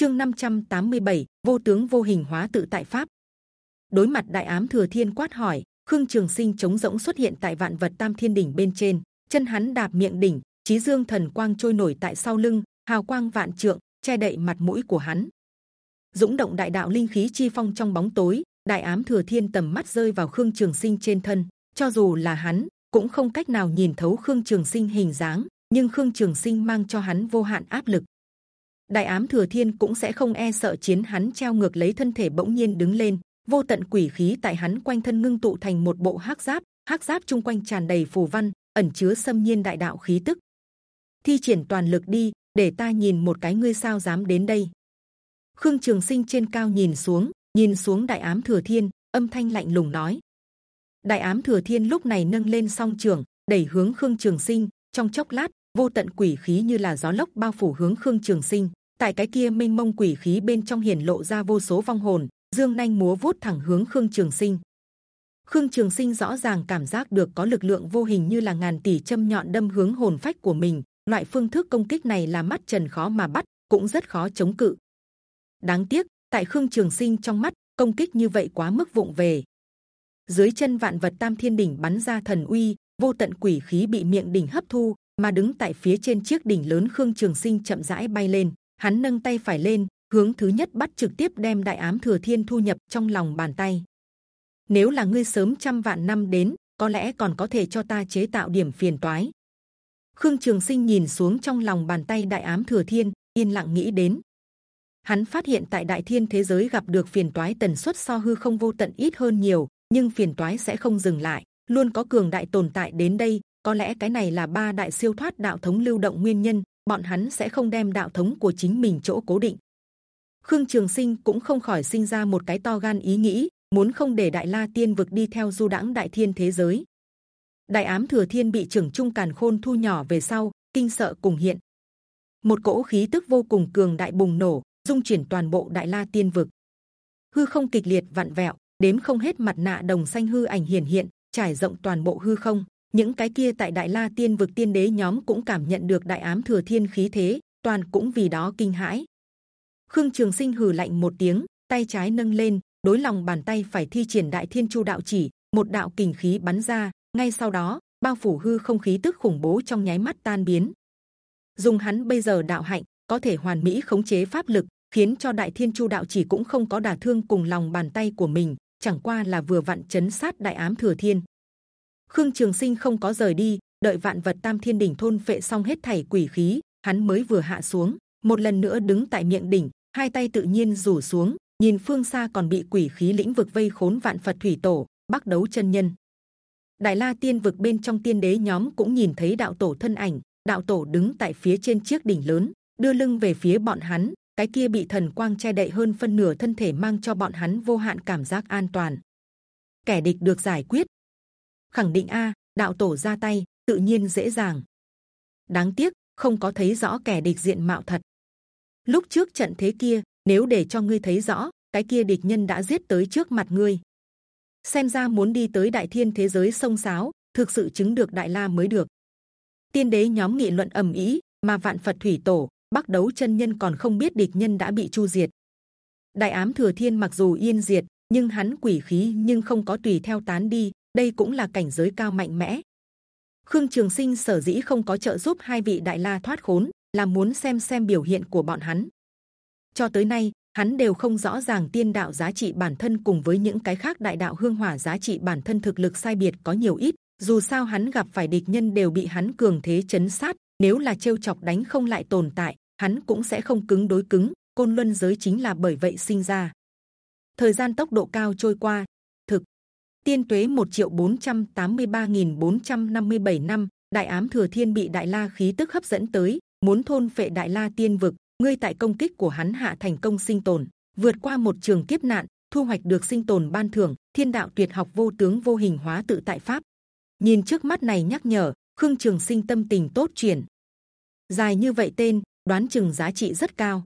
chương 587, vô tướng vô hình hóa tự tại pháp. Đối mặt đại ám thừa thiên quát hỏi khương trường sinh chống rỗng xuất hiện tại vạn vật tam thiên đỉnh bên trên chân hắn đạp miệng đỉnh trí dương thần quang trôi nổi tại sau lưng hào quang vạn trượng che đậy mặt mũi của hắn. Dũng động đại đạo linh khí chi phong trong bóng tối đại ám thừa thiên tầm mắt rơi vào khương trường sinh trên thân. Cho dù là hắn cũng không cách nào nhìn thấu khương trường sinh hình dáng nhưng khương trường sinh mang cho hắn vô hạn áp lực đại ám thừa thiên cũng sẽ không e sợ chiến hắn treo ngược lấy thân thể bỗng nhiên đứng lên. Vô tận quỷ khí tại hắn quanh thân ngưng tụ thành một bộ hắc giáp. Hắc giáp chung quanh tràn đầy phù văn, ẩn chứa xâm nhiên đại đạo khí tức. Thi triển toàn lực đi, để ta nhìn một cái ngươi sao dám đến đây. Khương trường sinh trên cao nhìn xuống nhìn xuống đại ám thừa thiên, âm thanh lạnh lùng nói. Đại ám thừa thiên lúc này nâng lên song trường, đẩy hướng khương trường sinh, trong chốc lát vô tận quỷ khí như là gió lốc bao phủ hướng khương trường sinh. Tại cái kia mênh mông quỷ khí bên trong hiển lộ ra vô số vong hồn, dương nhanh múa vuốt thẳng hướng khương trường sinh. Khương trường sinh rõ ràng cảm giác được có lực lượng vô hình như là ngàn tỷ châm nhọn đâm hướng hồn phách của mình. Loại phương thức công kích này là mắt trần khó mà bắt, cũng rất khó chống cự. Đáng tiếc, tại khương trường sinh trong mắt, công kích như vậy quá mức vụng về. Dưới chân vạn vật tam thiên đỉnh bắn ra thần uy, vô tận quỷ khí bị miệng đỉnh hấp thu mà đứng tại phía trên chiếc đỉnh lớn khương trường sinh chậm rãi bay lên. Hắn nâng tay phải lên, hướng thứ nhất bắt trực tiếp đem đại ám thừa thiên thu nhập trong lòng bàn tay. Nếu là ngươi sớm trăm vạn năm đến, có lẽ còn có thể cho ta chế tạo điểm phiền toái. Khương trường sinh nhìn xuống trong lòng bàn tay đại ám thừa thiên, yên lặng nghĩ đến. Hắn phát hiện tại đại thiên thế giới gặp được phiền toái tần suất so hư không vô tận ít hơn nhiều, nhưng phiền toái sẽ không dừng lại. Luôn có cường đại tồn tại đến đây có lẽ cái này là ba đại siêu thoát đạo thống lưu động nguyên nhân, bọn hắn sẽ không đem đạo thống của chính mình chỗ cố định. Khương trường sinh cũng không khỏi sinh ra một cái to gan ý nghĩ, muốn không để đại la tiên vực đi theo du đãng đại thiên thế giới. Đại ám thừa thiên bị trưởng trung càn khôn thu nhỏ về sau, kinh sợ cùng hiện. Một cỗ khí tức vô cùng cường đại bùng nổ, dung chuyển toàn bộ đại la tiên vực. Hư không kịch liệt vặn vẹo, đếm không hết mặt nạ đồng xanh hư ảnh hiển hiện, trải rộng toàn bộ hư không những cái kia tại đại la tiên vực tiên đế nhóm cũng cảm nhận được đại ám thừa thiên khí thế, toàn cũng vì đó kinh hãi. Khương trường sinh hừ lạnh một tiếng, tay trái nâng lên, đối lòng bàn tay phải thi triển đại thiên chu đạo chỉ, một đạo kình khí bắn ra, ngay sau đó, bao phủ hư không khí tức khủng bố trong nháy mắt tan biến. Dùng hắn bây giờ đạo hạnh, có thể hoàn mỹ khống chế pháp lực, khiến cho đại thiên chu đạo chỉ cũng không có đả thương cùng lòng bàn tay của mình, chẳng qua là vừa vặn chấn sát đại ám thừa thiên khương trường sinh không có rời đi, đợi vạn vật tam thiên đỉnh thôn phệ xong hết thảy quỷ khí, hắn mới vừa hạ xuống, một lần nữa đứng tại miệng đỉnh, hai tay tự nhiên rủ xuống, nhìn phương xa còn bị quỷ khí lĩnh vực vây khốn vạn phật thủy tổ bắc đấu chân nhân. Đại la tiên vực bên trong tiên đế nhóm cũng nhìn thấy đạo tổ thân ảnh, đạo tổ đứng tại phía trên chiếc đỉnh lớn, đưa lưng về phía bọn hắn, cái kia bị thần quang che đậy hơn phân nửa thân thể mang cho bọn hắn vô hạn cảm giác an toàn. Kẻ địch được giải quyết khẳng định a, đạo tổ ra tay, tự nhiên dễ dàng. Đáng tiếc, không có thấy rõ kẻ địch diện mạo thật. Lúc trước trận thế kia, nếu để cho ngươi thấy rõ, cái kia địch nhân đã giết tới trước mặt ngươi. Xem ra muốn đi tới đại thiên thế giới sông sáo, thực sự chứng được đại la mới được. Tiên đế nhóm nghị luận ầm ĩ, mà vạn phật thủy tổ, bắc đấu chân nhân còn không biết địch nhân đã bị chu diệt. Đại ám thừa thiên mặc dù yên diệt, nhưng hắn quỷ khí nhưng không có tùy theo tán đi đây cũng là cảnh giới cao mạnh mẽ. Khương trường sinh sở dĩ không có trợ giúp hai vị đại la thoát khốn, là muốn xem xem biểu hiện của bọn hắn. Cho tới nay, hắn đều không rõ ràng tiên đạo giá trị bản thân cùng với những cái khác đại đạo hương hỏa giá trị bản thân thực lực sai biệt có nhiều ít. Dù sao hắn gặp phải địch nhân đều bị hắn cường thế chấn sát, nếu là trêu chọc đánh không lại tồn tại, hắn cũng sẽ không cứng đối cứng. Côn luân giới chính là bởi vậy sinh ra. Thời gian tốc độ cao trôi qua tiên tuế 1 triệu 483.457 năm, đại ám thừa thiên bị đại la khí tức hấp dẫn tới, muốn thôn phệ đại la tiên vực, ngươi tại công kích của hắn hạ thành công sinh tồn, vượt qua một trường kiếp nạn, thu hoạch được sinh tồn ban thưởng, thiên đạo tuyệt học vô tướng vô hình hóa tự tại pháp. Nhìn trước mắt này nhắc nhở, khương trường sinh tâm tình tốt chuyển. Dài như vậy tên, đoán chừng giá trị rất cao.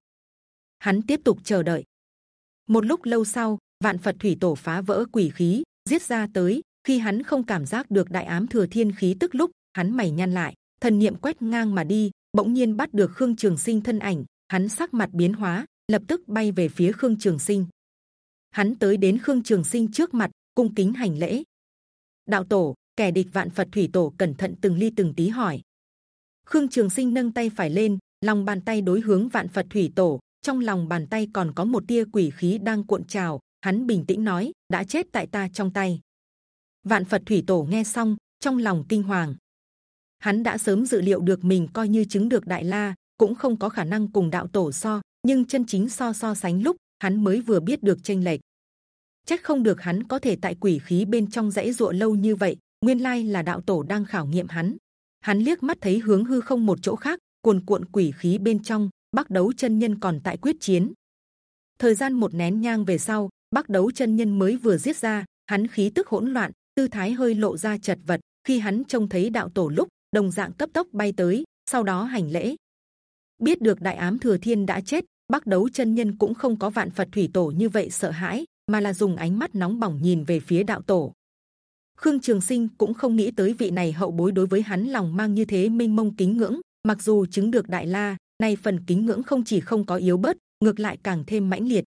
Hắn tiếp tục chờ đợi. Một lúc lâu sau, vạn phật thủy tổ phá vỡ quỷ khí giết ra tới. Khi hắn không cảm giác được đại ám thừa thiên khí tức lúc, hắn mày nhăn lại, thần niệm quét ngang mà đi, bỗng nhiên bắt được khương trường sinh thân ảnh, hắn sắc mặt biến hóa, lập tức bay về phía khương trường sinh. Hắn tới đến khương trường sinh trước mặt, cung kính hành lễ. Đạo tổ, kẻ địch vạn phật thủy tổ cẩn thận từng ly từng tí hỏi. Khương trường sinh nâng tay phải lên, lòng bàn tay đối hướng vạn phật thủy tổ, trong lòng bàn tay còn có một tia quỷ khí đang cuộn trào hắn bình tĩnh nói, đã chết tại ta trong tay. Vạn phật thủy tổ nghe xong, trong lòng kinh hoàng. Hắn đã sớm dự liệu được mình coi như chứng được đại la, cũng không có khả năng cùng đạo tổ so, nhưng chân chính so so sánh lúc, hắn mới vừa biết được tranh lệch. Chắc không được hắn có thể tại quỷ khí bên trong dãy ruộng lâu như vậy, nguyên lai là đạo tổ đang khảo nghiệm hắn. Hắn liếc mắt thấy hướng hư không một chỗ khác, cuồn cuộn quỷ khí bên trong bắc đấu chân nhân còn tại quyết chiến. Thời gian một nén nhang về sau bắc đấu chân nhân mới vừa giết ra, hắn khí tức hỗn loạn, tư thái hơi lộ ra chật vật. Khi hắn trông thấy đạo tổ lúc, đồng dạng cấp tốc bay tới, sau đó hành lễ. Biết được đại ám thừa thiên đã chết, bắc đấu chân nhân cũng không có vạn phật thủy tổ như vậy sợ hãi, mà là dùng ánh mắt nóng bỏng nhìn về phía đạo tổ. Khương trường sinh cũng không nghĩ tới vị này hậu bối đối với hắn lòng mang như thế minh mông kính ngưỡng. Mặc dù chứng được đại la, nay phần kính ngưỡng không chỉ không có yếu bớt, ngược lại càng thêm mãnh liệt.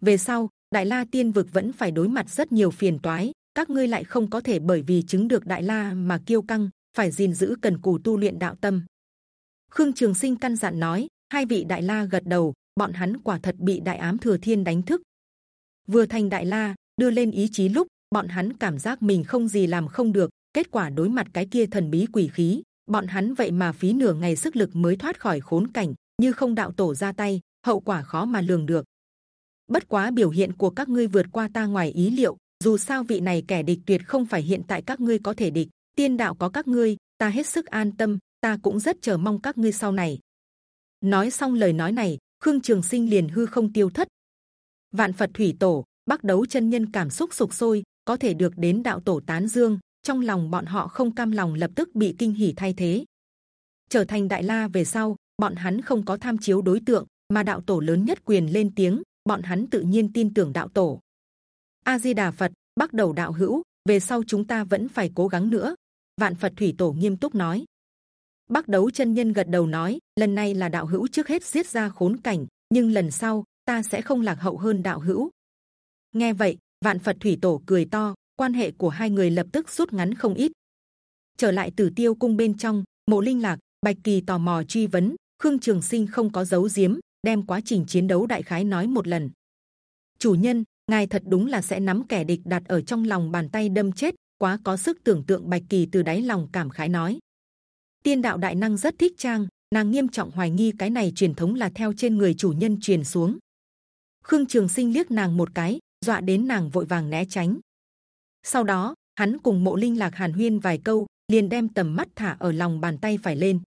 Về sau đại la tiên vực vẫn phải đối mặt rất nhiều phiền toái, các ngươi lại không có thể bởi vì chứng được đại la mà kiêu căng, phải gìn giữ cần cù tu luyện đạo tâm. Khương trường sinh căn dặn nói, hai vị đại la gật đầu, bọn hắn quả thật bị đại ám thừa thiên đánh thức. Vừa thành đại la, đưa lên ý chí lúc, bọn hắn cảm giác mình không gì làm không được, kết quả đối mặt cái kia thần bí quỷ khí, bọn hắn vậy mà phí nửa ngày sức lực mới thoát khỏi khốn cảnh, như không đạo tổ ra tay, hậu quả khó mà lường được bất quá biểu hiện của các ngươi vượt qua ta ngoài ý liệu, dù sao vị này kẻ địch tuyệt không phải hiện tại các ngươi có thể địch. Tiên đạo có các ngươi, ta hết sức an tâm, ta cũng rất chờ mong các ngươi sau này. Nói xong lời nói này, khương trường sinh liền hư không tiêu thất. Vạn phật thủy tổ, bắc đấu chân nhân cảm xúc sục sôi, có thể được đến đạo tổ tán dương, trong lòng bọn họ không cam lòng lập tức bị kinh hỉ thay thế. Trở thành đại la về sau, bọn hắn không có tham chiếu đối tượng, mà đạo tổ lớn nhất quyền lên tiếng bọn hắn tự nhiên tin tưởng đạo tổ. A di đà phật bắt đầu đạo hữu, về sau chúng ta vẫn phải cố gắng nữa. Vạn phật thủy tổ nghiêm túc nói. Bắc đấu chân nhân gật đầu nói, lần này là đạo hữu trước hết giết ra khốn cảnh, nhưng lần sau, ta sẽ không lạc hậu hơn đạo hữu. Nghe vậy, vạn phật thủy tổ cười to, quan hệ của hai người lập tức rút ngắn không ít. Trở lại tử tiêu cung bên trong, mộ linh lạc, bạch kỳ tò mò truy vấn, khương trường sinh không có giấu giếm đem quá trình chiến đấu đại khái nói một lần. Chủ nhân, ngài thật đúng là sẽ nắm kẻ địch đặt ở trong lòng bàn tay đâm chết, quá có sức tưởng tượng bạch kỳ từ đáy lòng cảm khái nói. Tiên đạo đại năng rất thích trang, nàng nghiêm trọng hoài nghi cái này truyền thống là theo trên người chủ nhân truyền xuống. Khương trường sinh liếc nàng một cái, dọa đến nàng vội vàng né tránh. Sau đó, hắn cùng mộ linh lạc hàn huyên vài câu, liền đem tầm mắt thả ở lòng bàn tay phải lên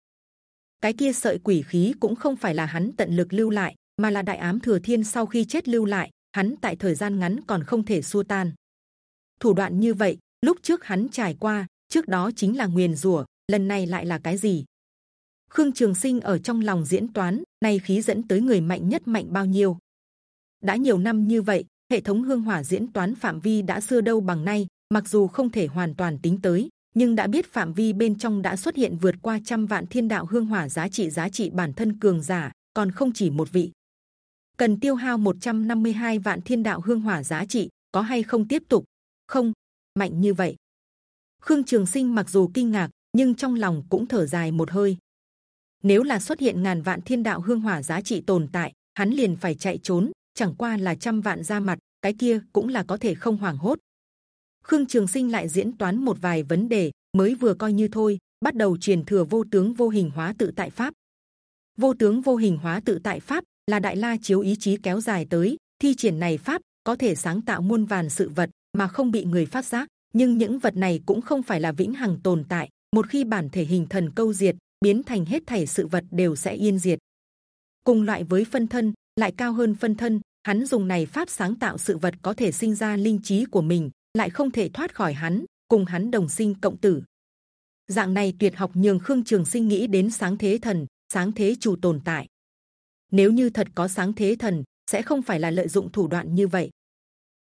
cái kia sợi quỷ khí cũng không phải là hắn tận lực lưu lại, mà là đại ám thừa thiên sau khi chết lưu lại, hắn tại thời gian ngắn còn không thể xua tan. Thủ đoạn như vậy, lúc trước hắn trải qua, trước đó chính là nguyền rủa, lần này lại là cái gì? Khương trường sinh ở trong lòng diễn toán, nay khí dẫn tới người mạnh nhất mạnh bao nhiêu? Đã nhiều năm như vậy, hệ thống hương hỏa diễn toán phạm vi đã xưa đâu bằng nay, mặc dù không thể hoàn toàn tính tới nhưng đã biết phạm vi bên trong đã xuất hiện vượt qua trăm vạn thiên đạo hương hỏa giá trị giá trị bản thân cường giả, còn không chỉ một vị. Cần tiêu hao 152 vạn thiên đạo hương hỏa giá trị, có hay không tiếp tục? Không. Mạnh như vậy. Khương trường sinh mặc dù kinh ngạc, nhưng trong lòng cũng thở dài một hơi. Nếu là xuất hiện ngàn vạn thiên đạo hương hỏa giá trị tồn tại, hắn liền phải chạy trốn, chẳng qua là trăm vạn ra mặt, cái kia cũng là có thể không hoảng hốt khương trường sinh lại diễn toán một vài vấn đề mới vừa coi như thôi, bắt đầu truyền thừa vô tướng vô hình hóa tự tại pháp. Vô tướng vô hình hóa tự tại pháp là đại la chiếu ý chí kéo dài tới, thi triển này pháp có thể sáng tạo muôn vàn sự vật mà không bị người phát giác. Nhưng những vật này cũng không phải là vĩnh hằng tồn tại, một khi bản thể hình thần câu diệt, biến thành hết thảy sự vật đều sẽ yên diệt. Cùng loại với phân thân, lại cao hơn phân thân, hắn dùng này pháp sáng tạo sự vật có thể sinh ra linh trí của mình lại không thể thoát khỏi hắn, cùng hắn đồng sinh cộng tử. Dạng này tuyệt học nhường khương trường sinh nghĩ đến sáng thế thần, sáng thế chủ tồn tại. Nếu như thật có sáng thế thần, sẽ không phải là lợi dụng thủ đoạn như vậy.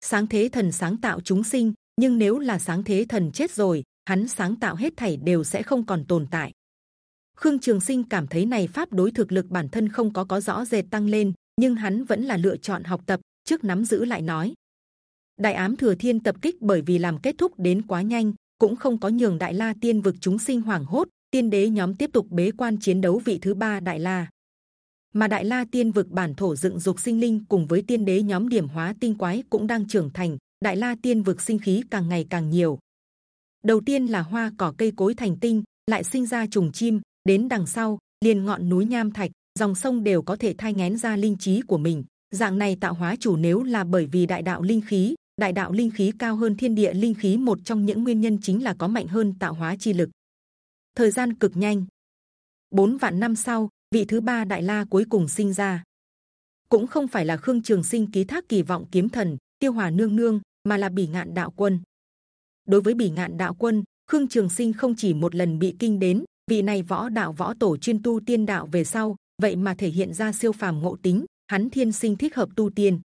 Sáng thế thần sáng tạo chúng sinh, nhưng nếu là sáng thế thần chết rồi, hắn sáng tạo hết thảy đều sẽ không còn tồn tại. Khương trường sinh cảm thấy này pháp đối thực lực bản thân không có có rõ rệt tăng lên, nhưng hắn vẫn là lựa chọn học tập, trước nắm giữ lại nói đại ám thừa thiên tập kích bởi vì làm kết thúc đến quá nhanh, cũng không có nhường đại la tiên vực chúng sinh hoảng hốt, tiên đế nhóm tiếp tục bế quan chiến đấu vị thứ ba đại la. Mà đại la tiên vực bản thổ dựng dục sinh linh cùng với tiên đế nhóm điểm hóa tinh quái cũng đang trưởng thành, đại la tiên vực sinh khí càng ngày càng nhiều. Đầu tiên là hoa cỏ cây cối thành tinh, lại sinh ra trùng chim, đến đằng sau, liền ngọn núi nham thạch, dòng sông đều có thể thay ngén ra linh trí của mình. Dạng này tạo hóa chủ nếu là bởi vì đại đạo linh khí đại đạo linh khí cao hơn thiên địa linh khí một trong những nguyên nhân chính là có mạnh hơn tạo hóa chi lực. Thời gian cực nhanh. Bốn vạn năm sau, vị thứ ba đại la cuối cùng sinh ra. Cũng không phải là khương trường sinh ký thác kỳ vọng kiếm thần, tiêu hòa nương nương, mà là bỉ ngạn đạo quân. Đối với bỉ ngạn đạo quân, khương trường sinh không chỉ một lần bị kinh đến, vị này võ đạo võ tổ chuyên tu tiên đạo về sau, vậy mà thể hiện ra siêu phàm ngộ tính, hắn thiên sinh thích hợp tu tiên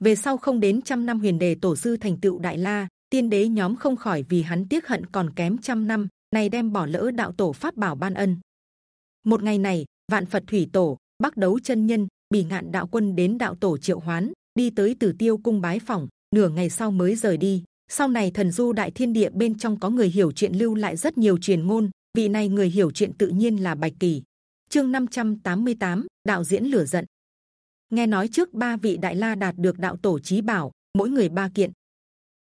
về sau không đến trăm năm huyền đề tổ sư thành tựu đại la tiên đế nhóm không khỏi vì hắn tiếc hận còn kém trăm năm này đem bỏ lỡ đạo tổ pháp bảo ban ân. Một ngày này vạn phật thủy tổ bắc đấu chân nhân bị ngạn đạo quân đến đạo tổ triệu hoán đi tới tử tiêu cung bái phỏng nửa ngày sau mới rời đi. Sau này thần du đại thiên địa bên trong có người hiểu chuyện lưu lại rất nhiều truyền ngôn vị này người hiểu chuyện tự nhiên là bạch kỳ. Chương 588, đạo diễn lửa giận nghe nói trước ba vị đại la đạt được đạo tổ chí bảo, mỗi người ba kiện.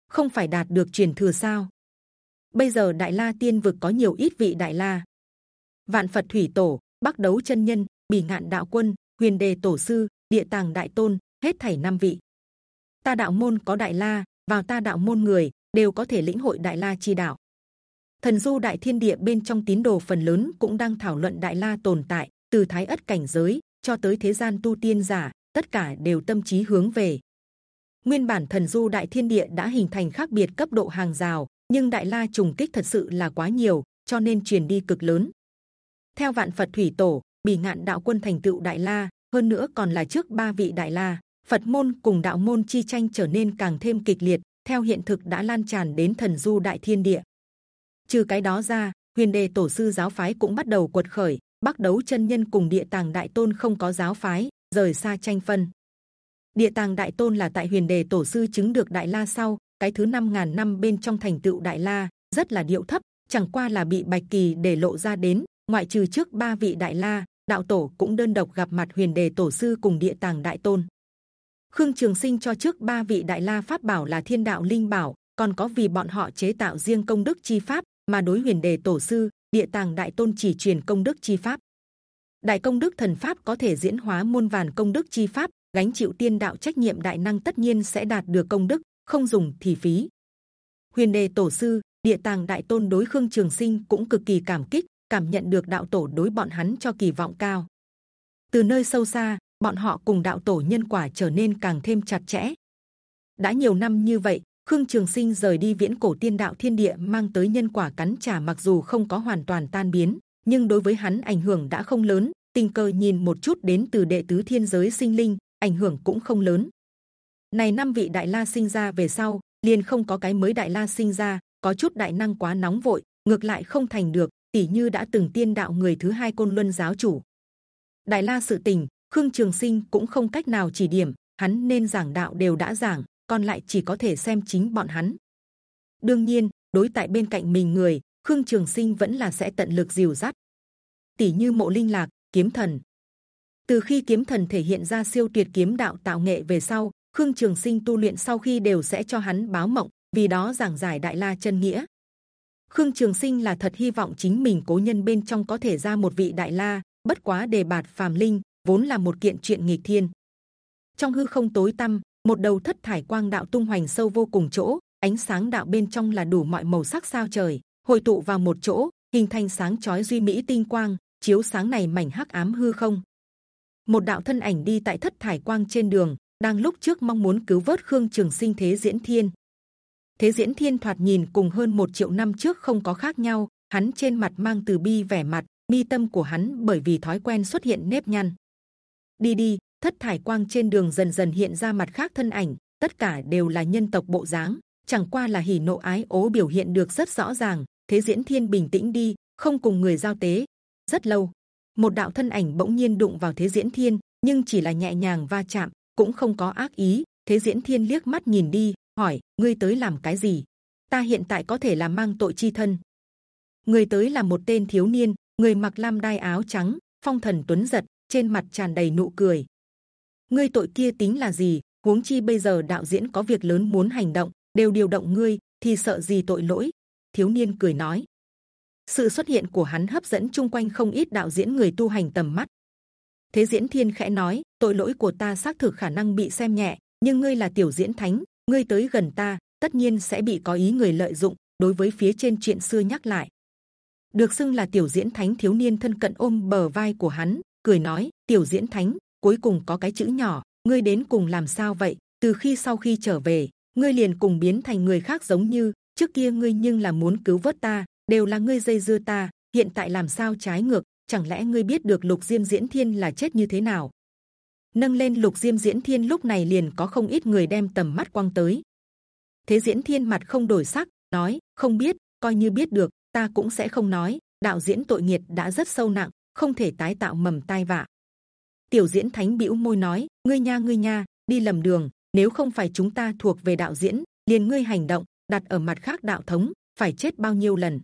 Không phải đạt được truyền thừa sao? Bây giờ đại la tiên vực có nhiều ít vị đại la. Vạn phật thủy tổ, bắc đấu chân nhân, bỉ ngạn đạo quân, huyền đề tổ sư, địa tàng đại tôn, hết thảy năm vị. Ta đạo môn có đại la, vào ta đạo môn người, đều có thể lĩnh hội đại la chi đạo. Thần du đại thiên địa bên trong tín đồ phần lớn cũng đang thảo luận đại la tồn tại, từ thái ất cảnh giới cho tới thế gian tu tiên giả, tất cả đều tâm trí hướng về. Nguyên bản thần du đại thiên địa đã hình thành khác biệt cấp độ hàng rào, nhưng đại la trùng kích thật sự là quá nhiều, cho nên truyền đi cực lớn. Theo vạn phật thủy tổ bì ngạn đạo quân thành tựu đại la, hơn nữa còn là trước ba vị đại la, phật môn cùng đạo môn chi tranh trở nên càng thêm kịch liệt, theo hiện thực đã lan tràn đến thần du đại thiên địa. Trừ cái đó ra, huyền đề tổ sư giáo phái cũng bắt đầu cuột khởi bắc đấu chân nhân cùng địa tàng đại tôn không có giáo phái, rời xa tranh phân. Địa tàng đại tôn là tại huyền đề tổ sư chứng được đại la sau, cái thứ năm ngàn năm bên trong thành tựu đại la, rất là điệu thấp, chẳng qua là bị bạch kỳ để lộ ra đến, ngoại trừ trước ba vị đại la, đạo tổ cũng đơn độc gặp mặt huyền đề tổ sư cùng địa tàng đại tôn. Khương trường sinh cho trước ba vị đại la pháp bảo là thiên đạo linh bảo, còn có vì bọn họ chế tạo riêng công đức chi pháp mà đối huyền đề tổ sư địa tàng đại tôn chỉ truyền công đức chi pháp. Đại công đức thần pháp có thể diễn hóa muôn vàn công đức chi pháp, gánh chịu tiên đạo trách nhiệm đại năng tất nhiên sẽ đạt được công đức, không dùng thì phí. Huyền đề tổ sư, địa tàng đại tôn đối khương trường sinh cũng cực kỳ cảm kích, cảm nhận được đạo tổ đối bọn hắn cho kỳ vọng cao. Từ nơi sâu xa, bọn họ cùng đạo tổ nhân quả trở nên càng thêm chặt chẽ. Đã nhiều năm như vậy khương trường sinh rời đi viễn cổ tiên đạo thiên địa, mang tới nhân quả cắn trả mặc dù không có hoàn toàn tan biến, nhưng đối với hắn ảnh hưởng đã không lớn, tình cờ nhìn một chút đến từ đệ tứ thiên giới sinh linh, ảnh hưởng cũng không lớn. Này năm vị đại la sinh ra về sau, liền không có cái mới đại la sinh ra, có chút đại năng quá nóng vội, ngược lại không thành được tỷ như đã từng tiên đạo người thứ hai côn luân giáo chủ. Đại la sự tình, khương trường sinh cũng không cách nào chỉ điểm, hắn nên giảng đạo đều đã giảng còn lại chỉ có thể xem chính bọn hắn. Đương nhiên, đối tại bên cạnh mình người, khương trường sinh vẫn là sẽ tận lực dìu dắt. Tỷ như mộ linh lạc, kiếm thần. Từ khi kiếm thần thể hiện ra siêu tuyệt kiếm đạo tạo nghệ về sau, khương trường sinh tu luyện sau khi đều sẽ cho hắn báo mộng, vì đó giảng giải đại la chân nghĩa. Khương trường sinh là thật hy vọng chính mình cố nhân bên trong có thể ra một vị đại la, bất quá đề bạt phàm linh, vốn là một kiện chuyện nghịch thiên. Trong hư không tối tăm một đầu thất thải quang đạo tung hoành sâu vô cùng chỗ, ánh sáng đạo bên trong là đủ mọi màu sắc sao trời, hội tụ vào một chỗ, hình thành sáng chói duy mỹ tinh quang, chiếu sáng này mảnh hắc ám hư không. Một đạo thân ảnh đi tại thất thải quang trên đường, đang lúc trước mong muốn cứu vớt khương trường sinh thế diễn thiên. Thế diễn thiên thoạt nhìn cùng hơn một triệu năm trước không có khác nhau, hắn trên mặt mang từ bi vẻ mặt, mi tâm của hắn bởi vì thói quen xuất hiện nếp nhăn. Đi đi thất thải quang trên đường dần dần hiện ra mặt khác thân ảnh tất cả đều là nhân tộc bộ dáng chẳng qua là hỉ nộ ái ố biểu hiện được rất rõ ràng thế diễn thiên bình tĩnh đi không cùng người giao tế rất lâu một đạo thân ảnh bỗng nhiên đụng vào thế diễn thiên nhưng chỉ là nhẹ nhàng va chạm, cũng không có ác ý. Thế Diễn Thiên liếc mắt nhìn đi, hỏi: ngươi tới làm cái gì? Ta hiện tại có thể là mang tội chi thân. Người tới là một tên thiếu niên, người mặc lam đai áo trắng, phong thần tuấn giật, trên mặt tràn đầy nụ cười. Ngươi tội kia tính là gì? Huống chi bây giờ đạo diễn có việc lớn muốn hành động, đều điều động ngươi, thì sợ gì tội lỗi? Thiếu niên cười nói. Sự xuất hiện của hắn hấp dẫn chung quanh không ít đạo diễn người tu hành tầm mắt. Thế diễn thiên khẽ nói, tội lỗi của ta xác thực khả năng bị xem nhẹ, nhưng ngươi là tiểu diễn thánh, ngươi tới gần ta, tất nhiên sẽ bị có ý người lợi dụng. Đối với phía trên chuyện xưa nhắc lại, được xưng là tiểu diễn thánh thiếu niên thân cận ôm bờ vai của hắn, cười nói: tiểu diễn thánh, cuối cùng có cái chữ nhỏ, ngươi đến cùng làm sao vậy? Từ khi sau khi trở về, ngươi liền cùng biến thành người khác giống như trước kia ngươi nhưng là muốn cứu vớt ta, đều là ngươi dây dưa ta, hiện tại làm sao trái ngược? Chẳng lẽ ngươi biết được lục diêm diễn thiên là chết như thế nào? Nâng lên lục diêm diễn thiên lúc này liền có không ít người đem tầm mắt quang tới. Thế diễn thiên mặt không đổi sắc, nói không biết, coi như biết được, ta cũng sẽ không nói. Đạo diễn tội nghiệt đã rất sâu nặng, không thể tái tạo mầm tai vạ. Tiểu diễn thánh bĩu môi nói, ngươi nha ngươi nha, đi lầm đường. Nếu không phải chúng ta thuộc về đạo diễn, liền ngươi hành động đặt ở mặt khác đạo thống, phải chết bao nhiêu lần?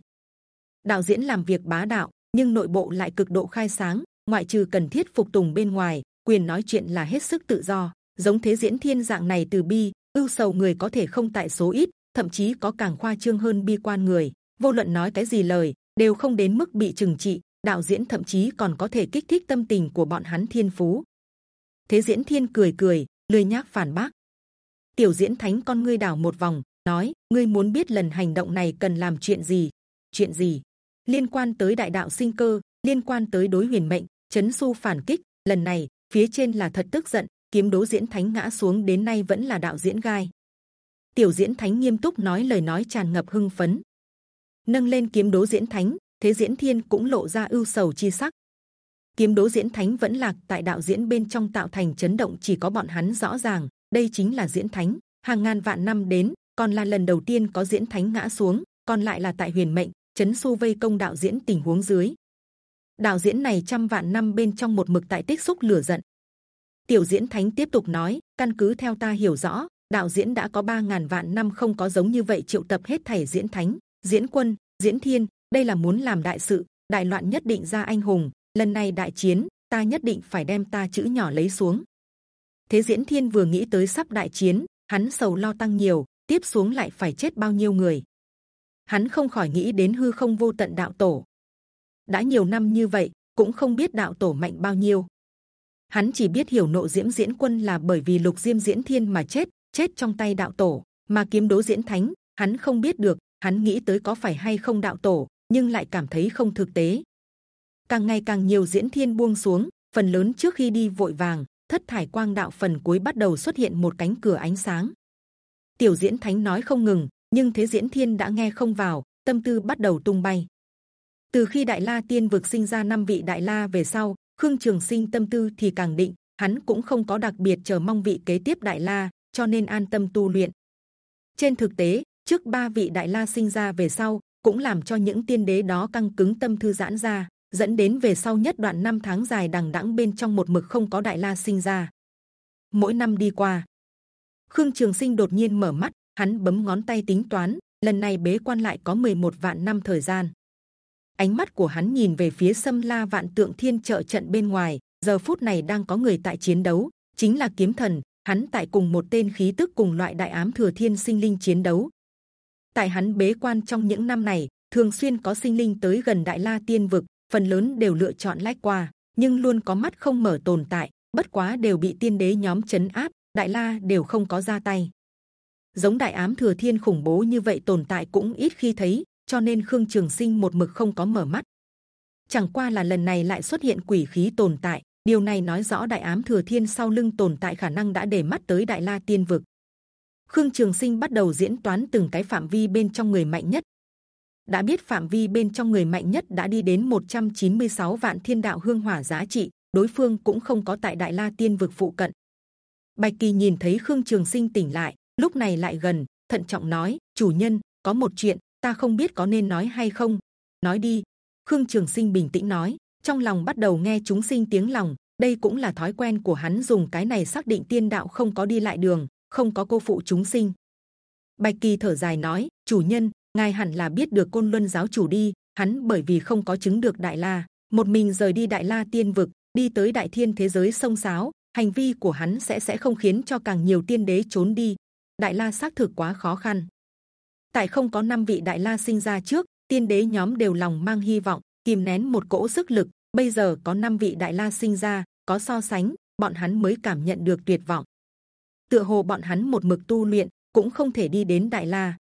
Đạo diễn làm việc bá đạo, nhưng nội bộ lại cực độ khai sáng, ngoại trừ cần thiết phục tùng bên ngoài, quyền nói chuyện là hết sức tự do. Giống thế diễn thiên dạng này từ bi, ưu sầu người có thể không tại số ít, thậm chí có càng khoa trương hơn bi quan người. Vô luận nói cái gì lời, đều không đến mức bị trừng trị. Đạo diễn thậm chí còn có thể kích thích tâm tình của bọn hắn thiên phú. Thế diễn thiên cười cười, lười nhác phản bác. Tiểu diễn thánh con ngươi đảo một vòng, nói: ngươi muốn biết lần hành động này cần làm chuyện gì? Chuyện gì? Liên quan tới đại đạo sinh cơ, liên quan tới đối huyền mệnh, chấn su phản kích. Lần này phía trên là thật tức giận, kiếm đố diễn thánh ngã xuống đến nay vẫn là đạo diễn gai. Tiểu diễn thánh nghiêm túc nói lời nói tràn ngập hưng phấn, nâng lên kiếm đố diễn thánh, thế diễn thiên cũng lộ ra ưu sầu chi sắc. Kiếm đố diễn thánh vẫn lạc tại đạo diễn bên trong tạo thành chấn động chỉ có bọn hắn rõ ràng. Đây chính là diễn thánh, hàng ngàn vạn năm đến, còn là lần đầu tiên có diễn thánh ngã xuống, còn lại là tại huyền mệnh chấn su vây công đạo diễn tình huống dưới. Đạo diễn này trăm vạn năm bên trong một mực tại tích xúc lửa giận. Tiểu diễn thánh tiếp tục nói, căn cứ theo ta hiểu rõ, đạo diễn đã có ba ngàn vạn năm không có giống như vậy triệu tập hết thảy diễn thánh, diễn quân, diễn thiên. Đây là muốn làm đại sự, đại loạn nhất định ra anh hùng. Lần này đại chiến, ta nhất định phải đem ta chữ nhỏ lấy xuống. Thế diễn thiên vừa nghĩ tới sắp đại chiến, hắn sầu lo tăng nhiều, tiếp xuống lại phải chết bao nhiêu người. Hắn không khỏi nghĩ đến hư không vô tận đạo tổ. đã nhiều năm như vậy, cũng không biết đạo tổ mạnh bao nhiêu. Hắn chỉ biết hiểu nộ diễm diễn quân là bởi vì lục diêm diễn thiên mà chết, chết trong tay đạo tổ, mà kiếm đố diễn thánh, hắn không biết được. Hắn nghĩ tới có phải hay không đạo tổ, nhưng lại cảm thấy không thực tế. Càng ngày càng nhiều diễn thiên buông xuống, phần lớn trước khi đi vội vàng, thất thải quang đạo phần cuối bắt đầu xuất hiện một cánh cửa ánh sáng. Tiểu diễn thánh nói không ngừng, nhưng thế diễn thiên đã nghe không vào, tâm tư bắt đầu tung bay. Từ khi Đại La Tiên vực sinh ra năm vị Đại La về sau, Khương Trường Sinh tâm tư thì càng định, hắn cũng không có đặc biệt chờ mong vị kế tiếp Đại La, cho nên an tâm tu luyện. Trên thực tế, trước ba vị Đại La sinh ra về sau, cũng làm cho những tiên đế đó căng cứng tâm thư giãn ra, dẫn đến về sau nhất đoạn năm tháng dài đằng đẵng bên trong một mực không có Đại La sinh ra. Mỗi năm đi qua, Khương Trường Sinh đột nhiên mở mắt, hắn bấm ngón tay tính toán, lần này bế quan lại có 11 vạn năm thời gian. Ánh mắt của hắn nhìn về phía Sâm La Vạn Tượng Thiên trợ trận bên ngoài, giờ phút này đang có người tại chiến đấu, chính là kiếm thần. Hắn tại cùng một tên khí tức cùng loại đại ám thừa thiên sinh linh chiến đấu. Tại hắn bế quan trong những năm này, thường xuyên có sinh linh tới gần Đại La Tiên vực, phần lớn đều lựa chọn lách qua, nhưng luôn có mắt không mở tồn tại. Bất quá đều bị tiên đế nhóm chấn áp, Đại La đều không có ra tay giống đại ám thừa thiên khủng bố như vậy tồn tại cũng ít khi thấy cho nên khương trường sinh một mực không có mở mắt chẳng qua là lần này lại xuất hiện quỷ khí tồn tại điều này nói rõ đại ám thừa thiên sau lưng tồn tại khả năng đã để mắt tới đại la tiên vực khương trường sinh bắt đầu diễn toán từng cái phạm vi bên trong người mạnh nhất. Đã biết phạm vi bên trong người mạnh nhất đã đi đến 196 vạn thiên đạo hương hỏa giá trị đối phương cũng không có tại đại la tiên vực phụ cận. Bạch kỳ nhìn thấy khương trường sinh tỉnh lại lúc này lại gần thận trọng nói chủ nhân có một chuyện ta không biết có nên nói hay không. Nói đi. Khương trường sinh bình tĩnh nói trong lòng bắt đầu nghe chúng sinh tiếng lòng đây cũng là thói quen của hắn dùng cái này xác định tiên đạo không có đi lại đường, không có cô phụ chúng sinh. Bạch kỳ thở dài nói, chủ nhân, ngài hẳn là biết được côn luân giáo chủ đi, hắn bởi vì không có chứng được đại la, một mình rời đi đại la tiên vực, đi tới đại thiên thế giới sông sáo, hành vi của hắn sẽ sẽ không khiến cho càng nhiều tiên đế trốn đi. Đại la xác thực quá khó khăn. Tại không có năm vị đại la sinh ra trước, tiên đế nhóm đều lòng mang hy vọng, kìm nén một cỗ sức lực. Bây giờ có năm vị đại la sinh ra, có so sánh, bọn hắn mới cảm nhận được tuyệt vọng. Tựa hồ bọn hắn một mực tu luyện cũng không thể đi đến đại la.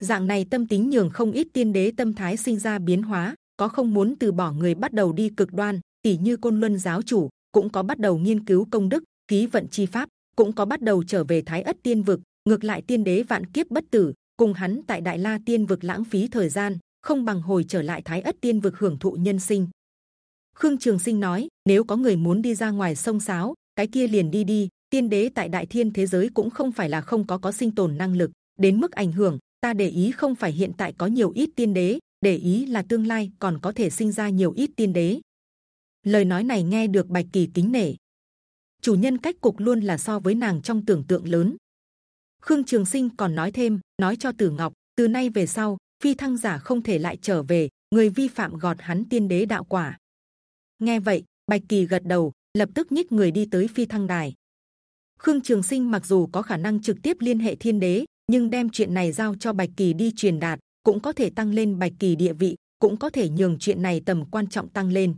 Dạng này tâm tính nhường không ít tiên đế tâm thái sinh ra biến hóa, có không muốn từ bỏ người bắt đầu đi cực đoan, tỷ như côn luân giáo chủ cũng có bắt đầu nghiên cứu công đức, ký vận chi pháp, cũng có bắt đầu trở về thái ất tiên vực. Ngược lại tiên đế vạn kiếp bất tử, cùng hắn tại đại la tiên vực lãng phí thời gian, không bằng hồi trở lại thái ất tiên vực hưởng thụ nhân sinh. Khương Trường Sinh nói, nếu có người muốn đi ra ngoài sông sáo, cái kia liền đi đi. Tiên đế tại đại thiên thế giới cũng không phải là không có có sinh tồn năng lực, đến mức ảnh hưởng. Ta để ý không phải hiện tại có nhiều ít tiên đế, để ý là tương lai còn có thể sinh ra nhiều ít tiên đế. Lời nói này nghe được Bạch Kỳ kính nể. Chủ nhân cách cục luôn là so với nàng trong tưởng tượng lớn. Khương Trường Sinh còn nói thêm, nói cho Tử Ngọc, từ nay về sau, phi thăng giả không thể lại trở về, người vi phạm gọt hắn tiên đế đạo quả. Nghe vậy, Bạch Kỳ gật đầu, lập tức nhích người đi tới phi thăng đài. Khương Trường Sinh mặc dù có khả năng trực tiếp liên hệ thiên đế, nhưng đem chuyện này giao cho Bạch Kỳ đi truyền đạt, cũng có thể tăng lên Bạch Kỳ địa vị, cũng có thể nhường chuyện này tầm quan trọng tăng lên.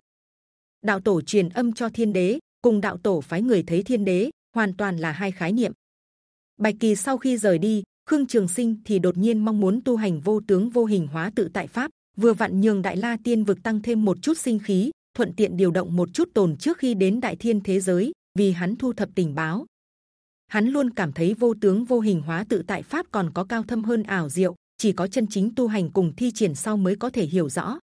Đạo tổ truyền âm cho thiên đế, cùng đạo tổ phái người thấy thiên đế, hoàn toàn là hai khái niệm. Bạch Kỳ sau khi rời đi, Khương Trường Sinh thì đột nhiên mong muốn tu hành vô tướng vô hình hóa tự tại pháp, vừa vặn nhường Đại La Tiên vực tăng thêm một chút sinh khí, thuận tiện điều động một chút tồn trước khi đến Đại Thiên thế giới, vì hắn thu thập tình báo. Hắn luôn cảm thấy vô tướng vô hình hóa tự tại pháp còn có cao thâm hơn ảo diệu, chỉ có chân chính tu hành cùng thi triển sau mới có thể hiểu rõ.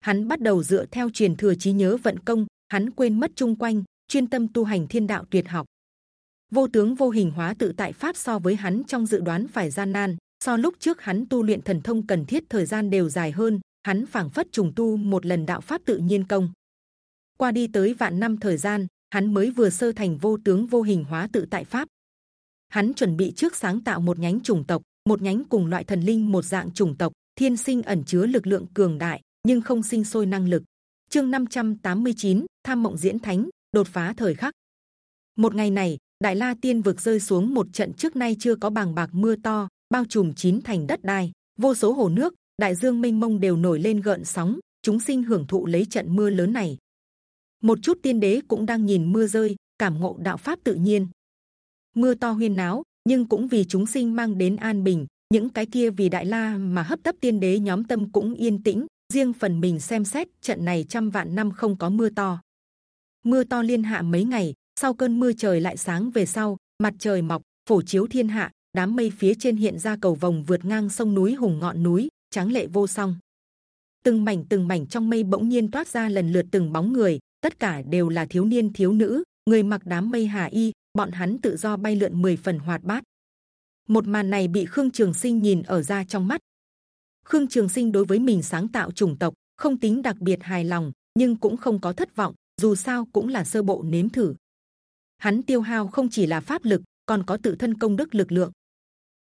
Hắn bắt đầu dựa theo truyền thừa trí nhớ vận công, hắn quên mất chung quanh, chuyên tâm tu hành thiên đạo tuyệt học vô tướng vô hình hóa tự tại pháp so với hắn trong dự đoán phải gian nan so lúc trước hắn tu luyện thần thông cần thiết thời gian đều dài hơn hắn phảng phất trùng tu một lần đạo pháp tự nhiên công qua đi tới vạn năm thời gian hắn mới vừa sơ thành vô tướng vô hình hóa tự tại pháp hắn chuẩn bị trước sáng tạo một nhánh chủng tộc một nhánh cùng loại thần linh một dạng chủng tộc thiên sinh ẩn chứa lực lượng cường đại nhưng không sinh sôi năng lực chương 589, tham mộng diễn thánh đột phá thời khắc một ngày này Đại La Tiên vực rơi xuống một trận trước nay chưa có bàng bạc mưa to, bao trùm chín thành đất đai, vô số hồ nước, đại dương mênh mông đều nổi lên gợn sóng. Chúng sinh hưởng thụ lấy trận mưa lớn này. Một chút tiên đế cũng đang nhìn mưa rơi, cảm ngộ đạo pháp tự nhiên. Mưa to huyên náo, nhưng cũng vì chúng sinh mang đến an bình. Những cái kia vì đại la mà hấp tấp tiên đế nhóm tâm cũng yên tĩnh. Riêng phần mình xem xét trận này trăm vạn năm không có mưa to. Mưa to liên hạ mấy ngày, sau cơn mưa trời lại sáng về sau mặt trời mọc phổ chiếu thiên hạ đám mây phía trên hiện ra cầu vồng vượt ngang sông núi hùng ngọn núi tráng lệ vô song từng mảnh từng mảnh trong mây bỗng nhiên toát ra lần lượt từng bóng người tất cả đều là thiếu niên, thiếu nữ, người mặc đám mây hà y, bọn hắn tự do bay lượn mười phần hoạt bát. Một màn này bị khương trường sinh nhìn ở ra trong mắt. Khương trường sinh đối với mình sáng tạo chủng tộc, không tính đặc biệt hài lòng, nhưng cũng không có thất vọng, dù sao cũng là sơ bộ nếm thử. Hắn tiêu hao không chỉ là pháp lực, còn có tự thân công đức lực lượng.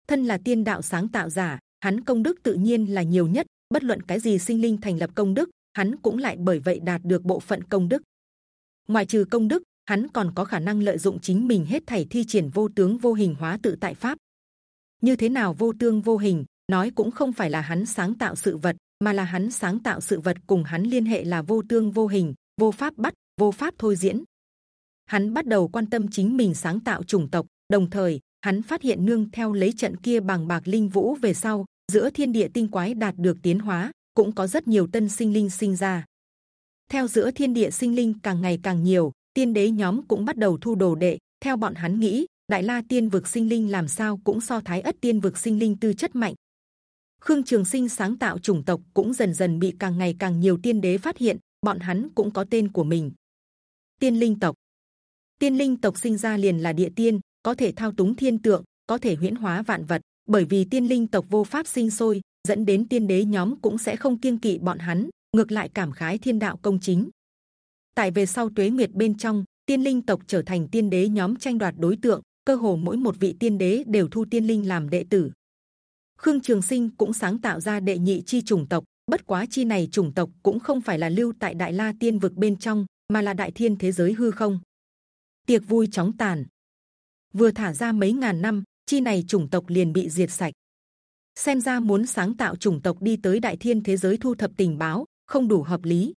Thân là tiên đạo sáng tạo giả, hắn công đức tự nhiên là nhiều nhất, bất luận cái gì sinh linh thành lập công đức hắn cũng lại bởi vậy đạt được bộ phận công đức. Ngoài trừ công đức, hắn còn có khả năng lợi dụng chính mình hết thảy thi triển vô tướng vô hình hóa tự tại pháp. Như thế nào vô tương vô hình, nói cũng không phải là hắn sáng tạo sự vật, mà là hắn sáng tạo sự vật cùng hắn liên hệ là vô tương vô hình, vô pháp bắt, vô pháp thôi diễn. Hắn bắt đầu quan tâm chính mình sáng tạo chủng tộc, đồng thời, hắn phát hiện nương theo lấy trận kia bằng bạc linh vũ về sau, giữa thiên địa tinh quái đạt được tiến hóa cũng có rất nhiều tân sinh linh sinh ra. Theo giữa thiên địa sinh linh càng ngày càng nhiều, tiên đế nhóm cũng bắt đầu thu đồ đệ. Theo bọn hắn nghĩ, đại la tiên vực sinh linh làm sao cũng so thái ất tiên vực sinh linh tư chất mạnh. Khương trường sinh sáng tạo chủng tộc cũng dần dần bị càng ngày càng nhiều tiên đế phát hiện, bọn hắn cũng có tên của mình. Tiên linh tộc. Tiên linh tộc sinh ra liền là địa tiên, có thể thao túng thiên tượng, có thể huyễn hóa vạn vật. Bởi vì tiên linh tộc vô pháp sinh sôi dẫn đến tiên đế nhóm cũng sẽ không kiêng kỵ bọn hắn, ngược lại cảm khái thiên đạo công chính. Tại về sau tuế nguyệt bên trong, tiên linh tộc trở thành tiên đế nhóm tranh đoạt đối tượng, cơ hồ mỗi một vị tiên đế đều thu tiên linh làm đệ tử. Khương trường sinh cũng sáng tạo ra đệ nhị chi chủng tộc, bất quá chi này chủng tộc cũng không phải là lưu tại đại la tiên vực bên trong, mà là đại thiên thế giới hư không. Tiệc vui chóng tàn. Vừa thả ra mấy ngàn năm, chi này chủng tộc liền bị diệt sạch xem ra muốn sáng tạo chủng tộc đi tới đại thiên thế giới thu thập tình báo, không đủ hợp lý.